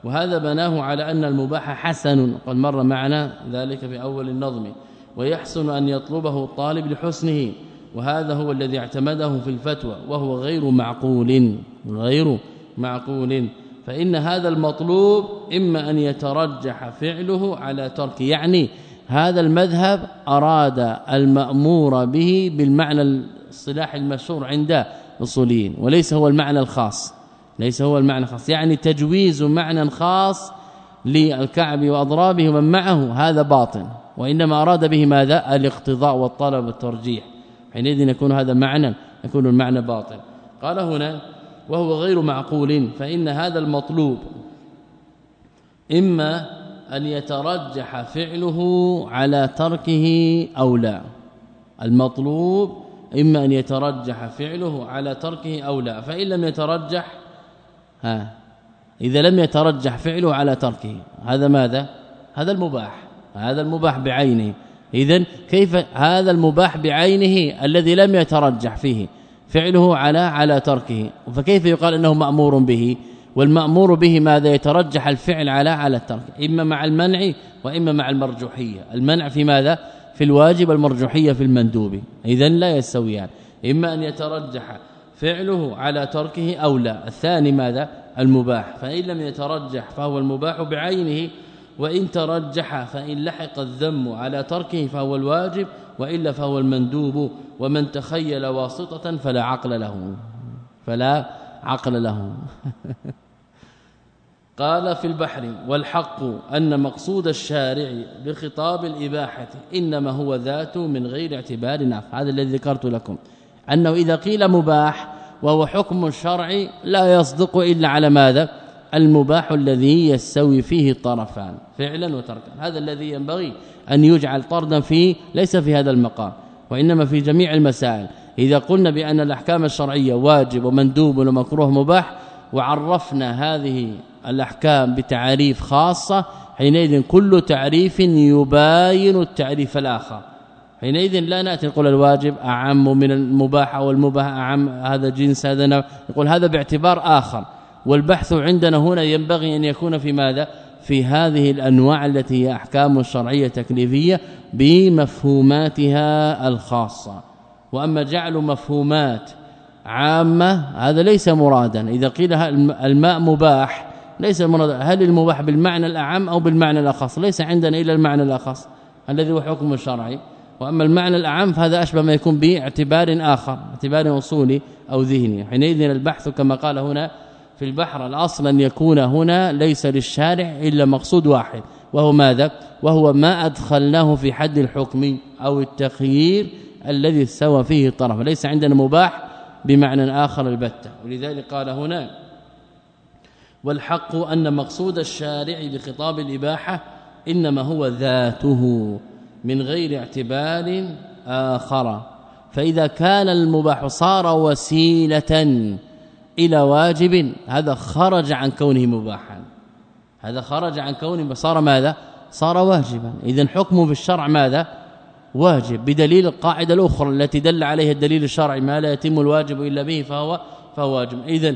وهذا بناه على أن المباح حسن قد مر معنا ذلك في أول النظم. ويحسن أن يطلبه الطالب لحسنه وهذا هو الذي اعتمده في الفتوى وهو غير معقول غير معقول. فإن هذا المطلوب إما أن يترجح فعله على ترك يعني هذا المذهب أراد المأمور به بالمعنى الصلاح المشهور عند الاصوليين وليس هو المعنى الخاص ليس هو المعنى الخاص يعني تجويز معنى خاص للكعب وأضرابه ومن معه هذا باطن وإنما أراد به ماذا؟ الاقتضاء والطلب والترجيح حينئذ يكون هذا معنى يكون المعنى باطل. قال هنا وهو غير معقول فإن هذا المطلوب. إما أن يترجح فعله على تركه أو لا. المطلوب إما أن يترجح فعله على تركه أو لا. فإن لم يترجح ها إذا لم يترجح فعله على تركه هذا ماذا؟ هذا المباح. هذا المباح بعينه. اذا كيف هذا المباح بعينه الذي لم يترجح فيه؟ فعله على على تركه. فكيف يقال إنه مأمور به؟ والمأمور به ماذا؟ يترجح الفعل على على الترك إما مع المنع وإما مع المرجوحية. المنع في ماذا؟ في الواجب والمرجوحية في المندوب. اذا لا يستويان. إما أن يترجح فعله على تركه أو لا. الثاني ماذا؟ المباح. فإن لم يترجح فهو المباح بعينه وإن ترجح فإن لحق الذم على تركه فهو الواجب وإلا فهو المندوب ومن تخيل واسطة فلا عقل له. فلا عقل له. قال في البحر والحق أن مقصود الشارع بخطاب الإباحة إنما هو ذاته من غير اعتبار نافع هذا الذي ذكرت لكم. أنه إذا قيل مباح وهو حكم شرعي لا يصدق إلا على ماذا؟ المباح الذي يستوي فيه الطرفان. فعلا وتركا. هذا الذي ينبغي أن يجعل طردا فيه ليس في هذا المقام وإنما في جميع المسائل. إذا قلنا بأن الأحكام الشرعية واجب ومندوب ومكروه مباح وعرفنا هذه الأحكام بتعريف خاصة حينئذ كل تعريف يباين التعريف الآخر. حينئذ لا نأتي نقول الواجب أعم من المباح أو المباح أعم هذا جنس هذا نوع. نقول هذا باعتبار آخر. والبحث عندنا هنا ينبغي أن يكون في ماذا؟ في هذه الأنواع التي هي أحكام شرعية تكليفية بمفهوماتها الخاصة. وأما جعل مفهومات عامة هذا ليس مرادا. إذا قيل الماء مباح ليس مرادا هل المباح بالمعنى الأعم أو بالمعنى الأخص؟ ليس عندنا إلا المعنى الأخص الذي هو حكم الشرعي وأما المعنى الأعم فهذا أشبه ما يكون باعتبار آخر اعتبار اصولي أو ذهني. حينئذ البحث كما قال هنا في البحر الأصل أن يكون هنا ليس للشارع إلا مقصود واحد وهو ماذا؟ وهو ما أدخلناه في حد الحكم أو التخيير الذي استوى فيه الطرف ليس عندنا مباح بمعنى آخر البتة. ولذلك قال هنا والحق أن مقصود الشارع بخطاب الإباحة إنما هو ذاته من غير اعتبار آخر. فإذا كان المباح صار وسيلة إلى واجب هذا خرج عن كونه مباحا. هذا خرج عن كونه صار ماذا؟ صار واجبا. اذا حكمه في الشرع ماذا؟ واجب. بدليل القاعدة الأخرى التي دل عليها الدليل الشرعي ما لا يتم الواجب إلا به فهو فهو واجب. اذا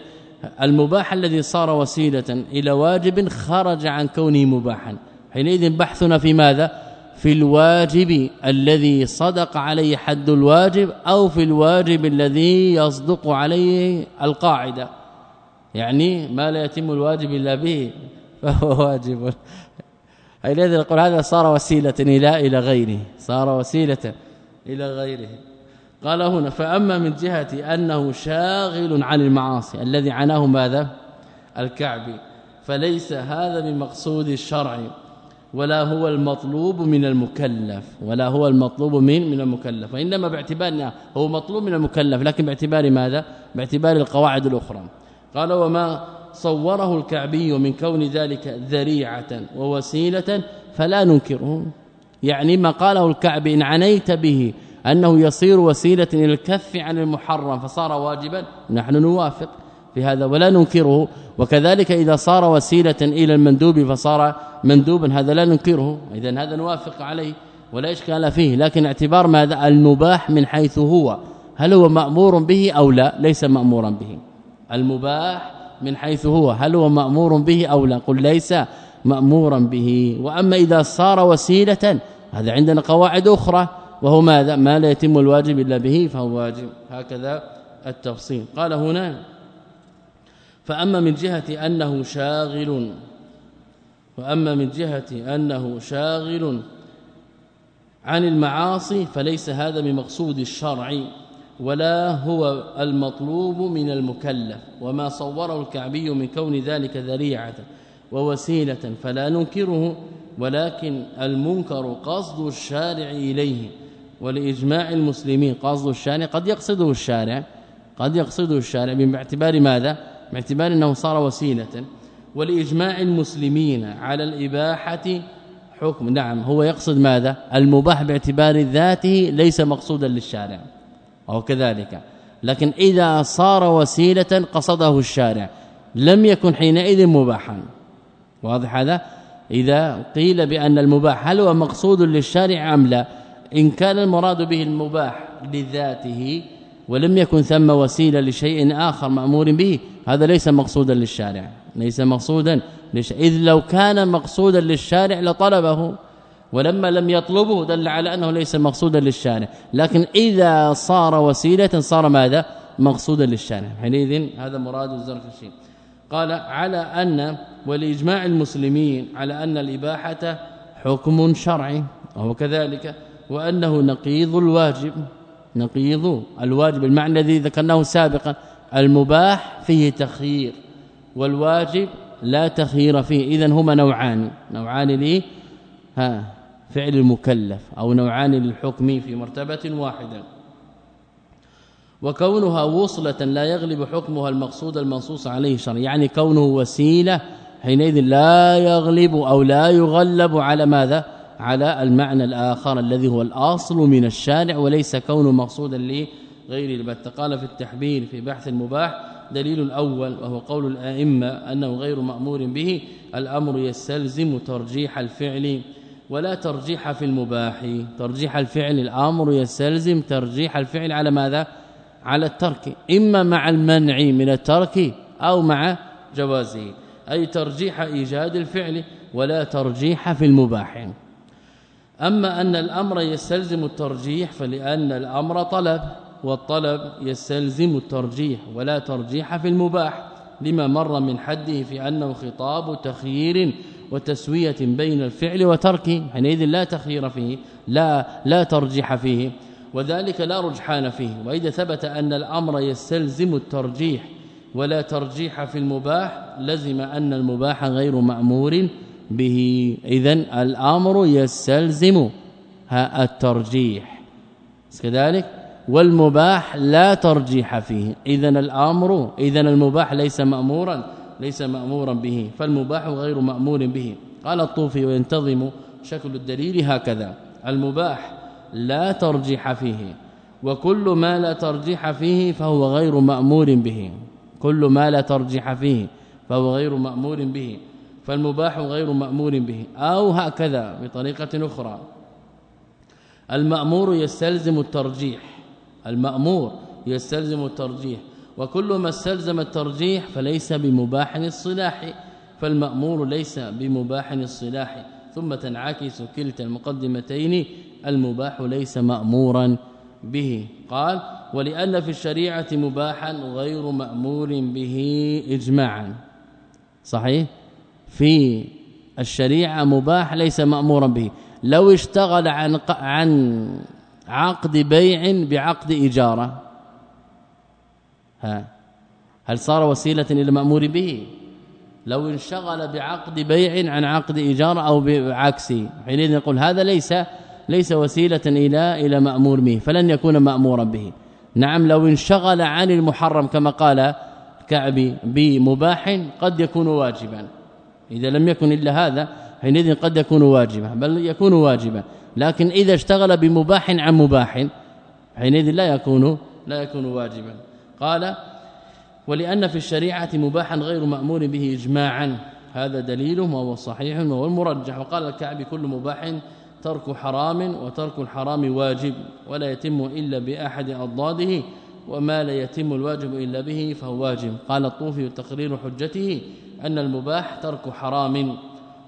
المباح الذي صار وسيلة إلى واجب خرج عن كونه مباحا. حينئذ بحثنا في ماذا؟ في الواجب الذي صدق عليه حد الواجب أو في الواجب الذي يصدق عليه القاعدة. يعني ما لا يتم الواجب إلا به فهو واجب. الذي يقول هذا صار وسيلة إلى إلى غيره صار وسيلة إلى غيره. قال هنا فأما من جهة أنه شاغل عن المعاصي الذي عناه ماذا؟ الكعبي فليس هذا بمقصود الشرع. ولا هو المطلوب من المكلف ولا هو المطلوب من من المكلف وإنما باعتبار هو مطلوب من المكلف لكن باعتبار ماذا؟ باعتبار القواعد الأخرى. قال وما صوره الكعبي من كون ذلك ذريعة ووسيلة فلا ننكره يعني ما قاله الكعبي إن عنيت به أنه يصير وسيلة إلى الكف عن المحرم فصار واجبا نحن نوافق. في هذا ولا ننكره. وكذلك إذا صار وسيلة إلى المندوب فصار مندوبا هذا لا ننكره. اذا هذا نوافق عليه ولا إشكال فيه. لكن اعتبار ماذا؟ المباح من حيث هو. هل هو مأمور به أو لا؟ ليس مأمورا به. المباح من حيث هو. هل هو مأمور به أو لا؟ قل ليس مأمورا به. وأما إذا صار وسيلة هذا عندنا قواعد أخرى. وهو ماذا؟ ما لا يتم الواجب إلا به فهو واجب. هكذا التفصيل. قال هنا فأما من جهة أنه شاغل وأما من جهة أنه شاغل عن المعاصي فليس هذا بمقصود الشرع ولا هو المطلوب من المكلف وما صوره الكعبي من كون ذلك ذريعة ووسيلة فلا ننكره ولكن المنكر قصد الشارع إليه ولإجماع المسلمين قصد الشارع قد يقصده الشارع قد يقصده الشارع باعتبار ماذا؟ باعتبار أنه صار وسيلة ولإجماع المسلمين على الإباحة حكم. نعم هو يقصد ماذا؟ المباح باعتبار ذاته ليس مقصودا للشارع أو كذلك. لكن إذا صار وسيلة قصده الشارع لم يكن حينئذ مباحا. واضح هذا؟ إذا قيل بأن المباح هل هو مقصود للشارع أم لا إن كان المراد به المباح لذاته ولم يكن ثم وسيلة لشيء آخر مأمور به هذا ليس مقصودا للشارع ليس مقصودا لش... إذ لو كان مقصودا للشارع لطلبه ولما لم يطلبه دل على أنه ليس مقصودا للشارع لكن إذا صار وسيلة صار ماذا؟ مقصودا للشارع. حينئذ هذا مراد الزركشي قال على أن ولإجماع المسلمين على أن الإباحة حكم شرعي وهو كذلك وأنه نقيض الواجب. نقيض الواجب المعنى الذي ذكرناه سابقا المباح فيه تخيير والواجب لا تخيير فيه. اذا هما نوعان نوعان لي ها فعل المكلف أو نوعان للحكم في مرتبة واحدة. وكونها وصلة لا يغلب حكمها المقصود المنصوص عليه شرع يعني كونه وسيلة حينئذ لا يغلب أو لا يغلب على ماذا؟ على المعنى الآخر الذي هو الأصل من الشارع وليس كونه مقصودا لغير البت قال في التحبير في بحث المباح دليل الأول وهو قول الأئمة أنه غير مأمور به الأمر يستلزم ترجيح الفعل ولا ترجيح في المباح. ترجيح الفعل الأمر يستلزم ترجيح الفعل على ماذا؟ على الترك إما مع المنع من الترك أو مع جوازه. أي ترجيح إيجاد الفعل ولا ترجيح في المباح. أما أن الأمر يستلزم الترجيح فلأن الأمر طلب والطلب يستلزم الترجيح ولا ترجيح في المباح لما مر من حده في أنه خطاب تخيير وتسوية بين الفعل وتركه حينئذ لا تخيير فيه لا لا ترجيح فيه وذلك لا رجحان فيه وإذا ثبت أن الأمر يستلزم الترجيح ولا ترجيح في المباح لزم أن المباح غير مأمور به. اذا الأمر يستلزم الترجيح. كذلك والمباح لا ترجيح فيه. اذا الأمر اذا المباح ليس مأمورا ليس مأمورا به. فالمباح غير مأمور به. قال الطوفي وينتظم شكل الدليل هكذا. المباح لا ترجيح فيه. وكل ما لا ترجيح فيه فهو غير مأمور به. كل ما لا ترجيح فيه فهو غير مأمور به. فالمباح غير مأمور به. أو هكذا بطريقة أخرى. المأمور يستلزم الترجيح. المأمور يستلزم الترجيح. وكل ما استلزم الترجيح فليس بمباح الصلاح. فالمأمور ليس بمباح الصلاح. ثم تنعكس كلتا المقدمتين. المباح ليس مأمورا به. قال ولأن في الشريعة مباحا غير مأمور به اجماعا. صحيح؟ في الشريعة مباح ليس مأمورا به. لو اشتغل عن عن عقد بيع بعقد اجاره ها هل صار وسيلة إلى مأمور به؟ لو انشغل بعقد بيع عن عقد ايجار أو بعكسه حينئذ نقول هذا ليس ليس وسيلة إلى إلى مأمور به فلن يكون مأمورا به. نعم لو انشغل عن المحرم كما قال كعبي بمباح قد يكون واجبا. إذا لم يكن إلا هذا حينئذ قد يكون واجبا بل يكون واجبا. لكن إذا اشتغل بمباح عن مباح حينئذ لا يكون لا يكون واجبا. قال ولأن في الشريعة مباحا غير مأمور به اجماعا. هذا دليل وهو صحيح وهو المرجح. وقال الكعبي كل مباح ترك حرام وترك الحرام واجب ولا يتم إلا بأحد أضداده وما لا يتم الواجب إلا به فهو واجب. قال الطوفي تقرير حجته أن المباح ترك حرام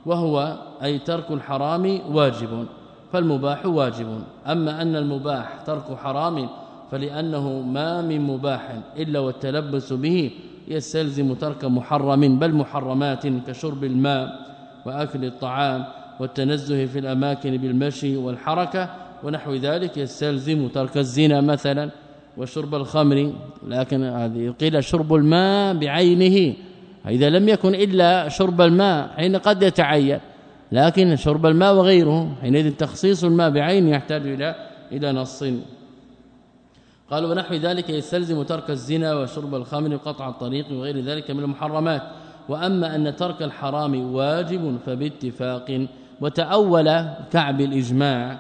وهو أي ترك الحرام واجب فالمباح واجب. أما أن المباح ترك حرام فلأنه ما من مباح إلا والتلبس به يستلزم ترك محرم بل محرمات كشرب الماء وأكل الطعام والتنزه في الأماكن بالمشي والحركة ونحو ذلك يستلزم ترك الزنا مثلا وشرب الخمر. لكن هذه قيل شرب الماء بعينه. إذا لم يكن إلا شرب الماء حين قد يتعين لكن شرب الماء وغيره حينئذ تخصيص الماء بعين يحتاج إلى إلى نص. قال ونحو ذلك يستلزم ترك الزنا وشرب الخمر وقطع الطريق وغير ذلك من المحرمات. وأما أن ترك الحرام واجب فباتفاق. وتأول كعب الإجماع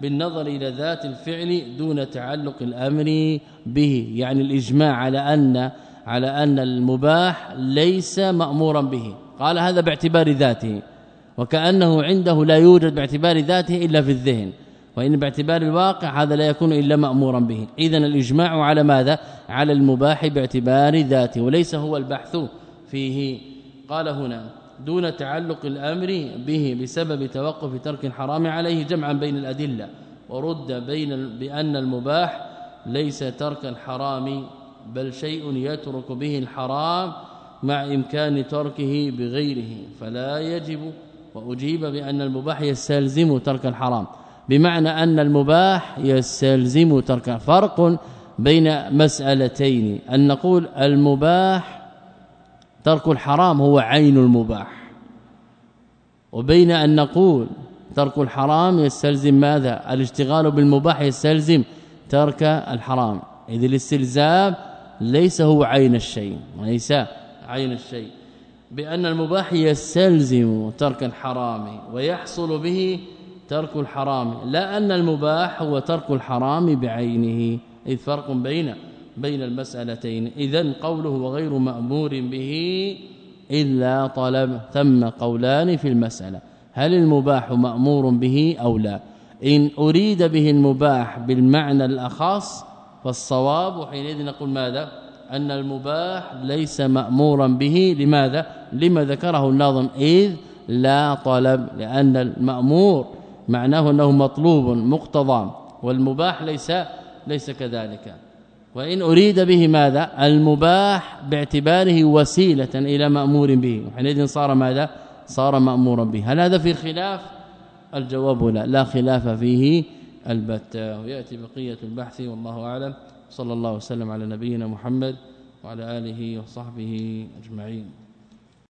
بالنظر إلى ذات الفعل دون تعلق الأمر به يعني الإجماع على أن على أن المباح ليس مأمورا به. قال هذا باعتبار ذاته. وكأنه عنده لا يوجد باعتبار ذاته إلا في الذهن. وإن باعتبار الواقع هذا لا يكون إلا مأمورا به. اذا الإجماع على ماذا؟ على المباح باعتبار ذاته وليس هو البحث فيه. قال هنا دون تعلق الأمر به بسبب توقف ترك الحرام عليه جمعا بين الأدلة. ورد بين بأن المباح ليس ترك الحرام بل شيء يترك به الحرام مع إمكان تركه بغيره. فلا يجب وأجيب بأن المباح يستلزم ترك الحرام. بمعنى أن المباح يستلزم ترك فرق بين مسألتين. أن نقول المباح ترك الحرام هو عين المباح. وبين أن نقول ترك الحرام يستلزم ماذا؟ الاشتغال بالمباح يستلزم ترك الحرام. إذ الاستلزام ليس هو عين الشيء ليس عين الشيء. بأن المباح يستلزم ترك الحرام ويحصل به ترك الحرام لا أن المباح هو ترك الحرام بعينه. إذ فرق بين بين المسألتين. اذا قوله وغير مأمور به إلا طلب ثم قولان في المسألة. هل المباح مأمور به أو لا؟ إن أريد به المباح بالمعنى الأخص فالصواب حينئذ نقول ماذا؟ أن المباح ليس مأمورا به. لماذا؟ لما ذكره الناظم إذ لا طلب لأن المأمور معناه أنه مطلوب مقتضى والمباح ليس ليس كذلك. وإن أريد به ماذا؟ المباح باعتباره وسيلة إلى مأمور به. وحينئذ صار ماذا؟ صار مأمورا به. هل هذا في خلاف؟ الجواب لا. لا خلاف فيه. البتة ويأتي بقية البحث والله أعلم. صلى الله وسلم على نبينا محمد وعلى آله وصحبه أجمعين.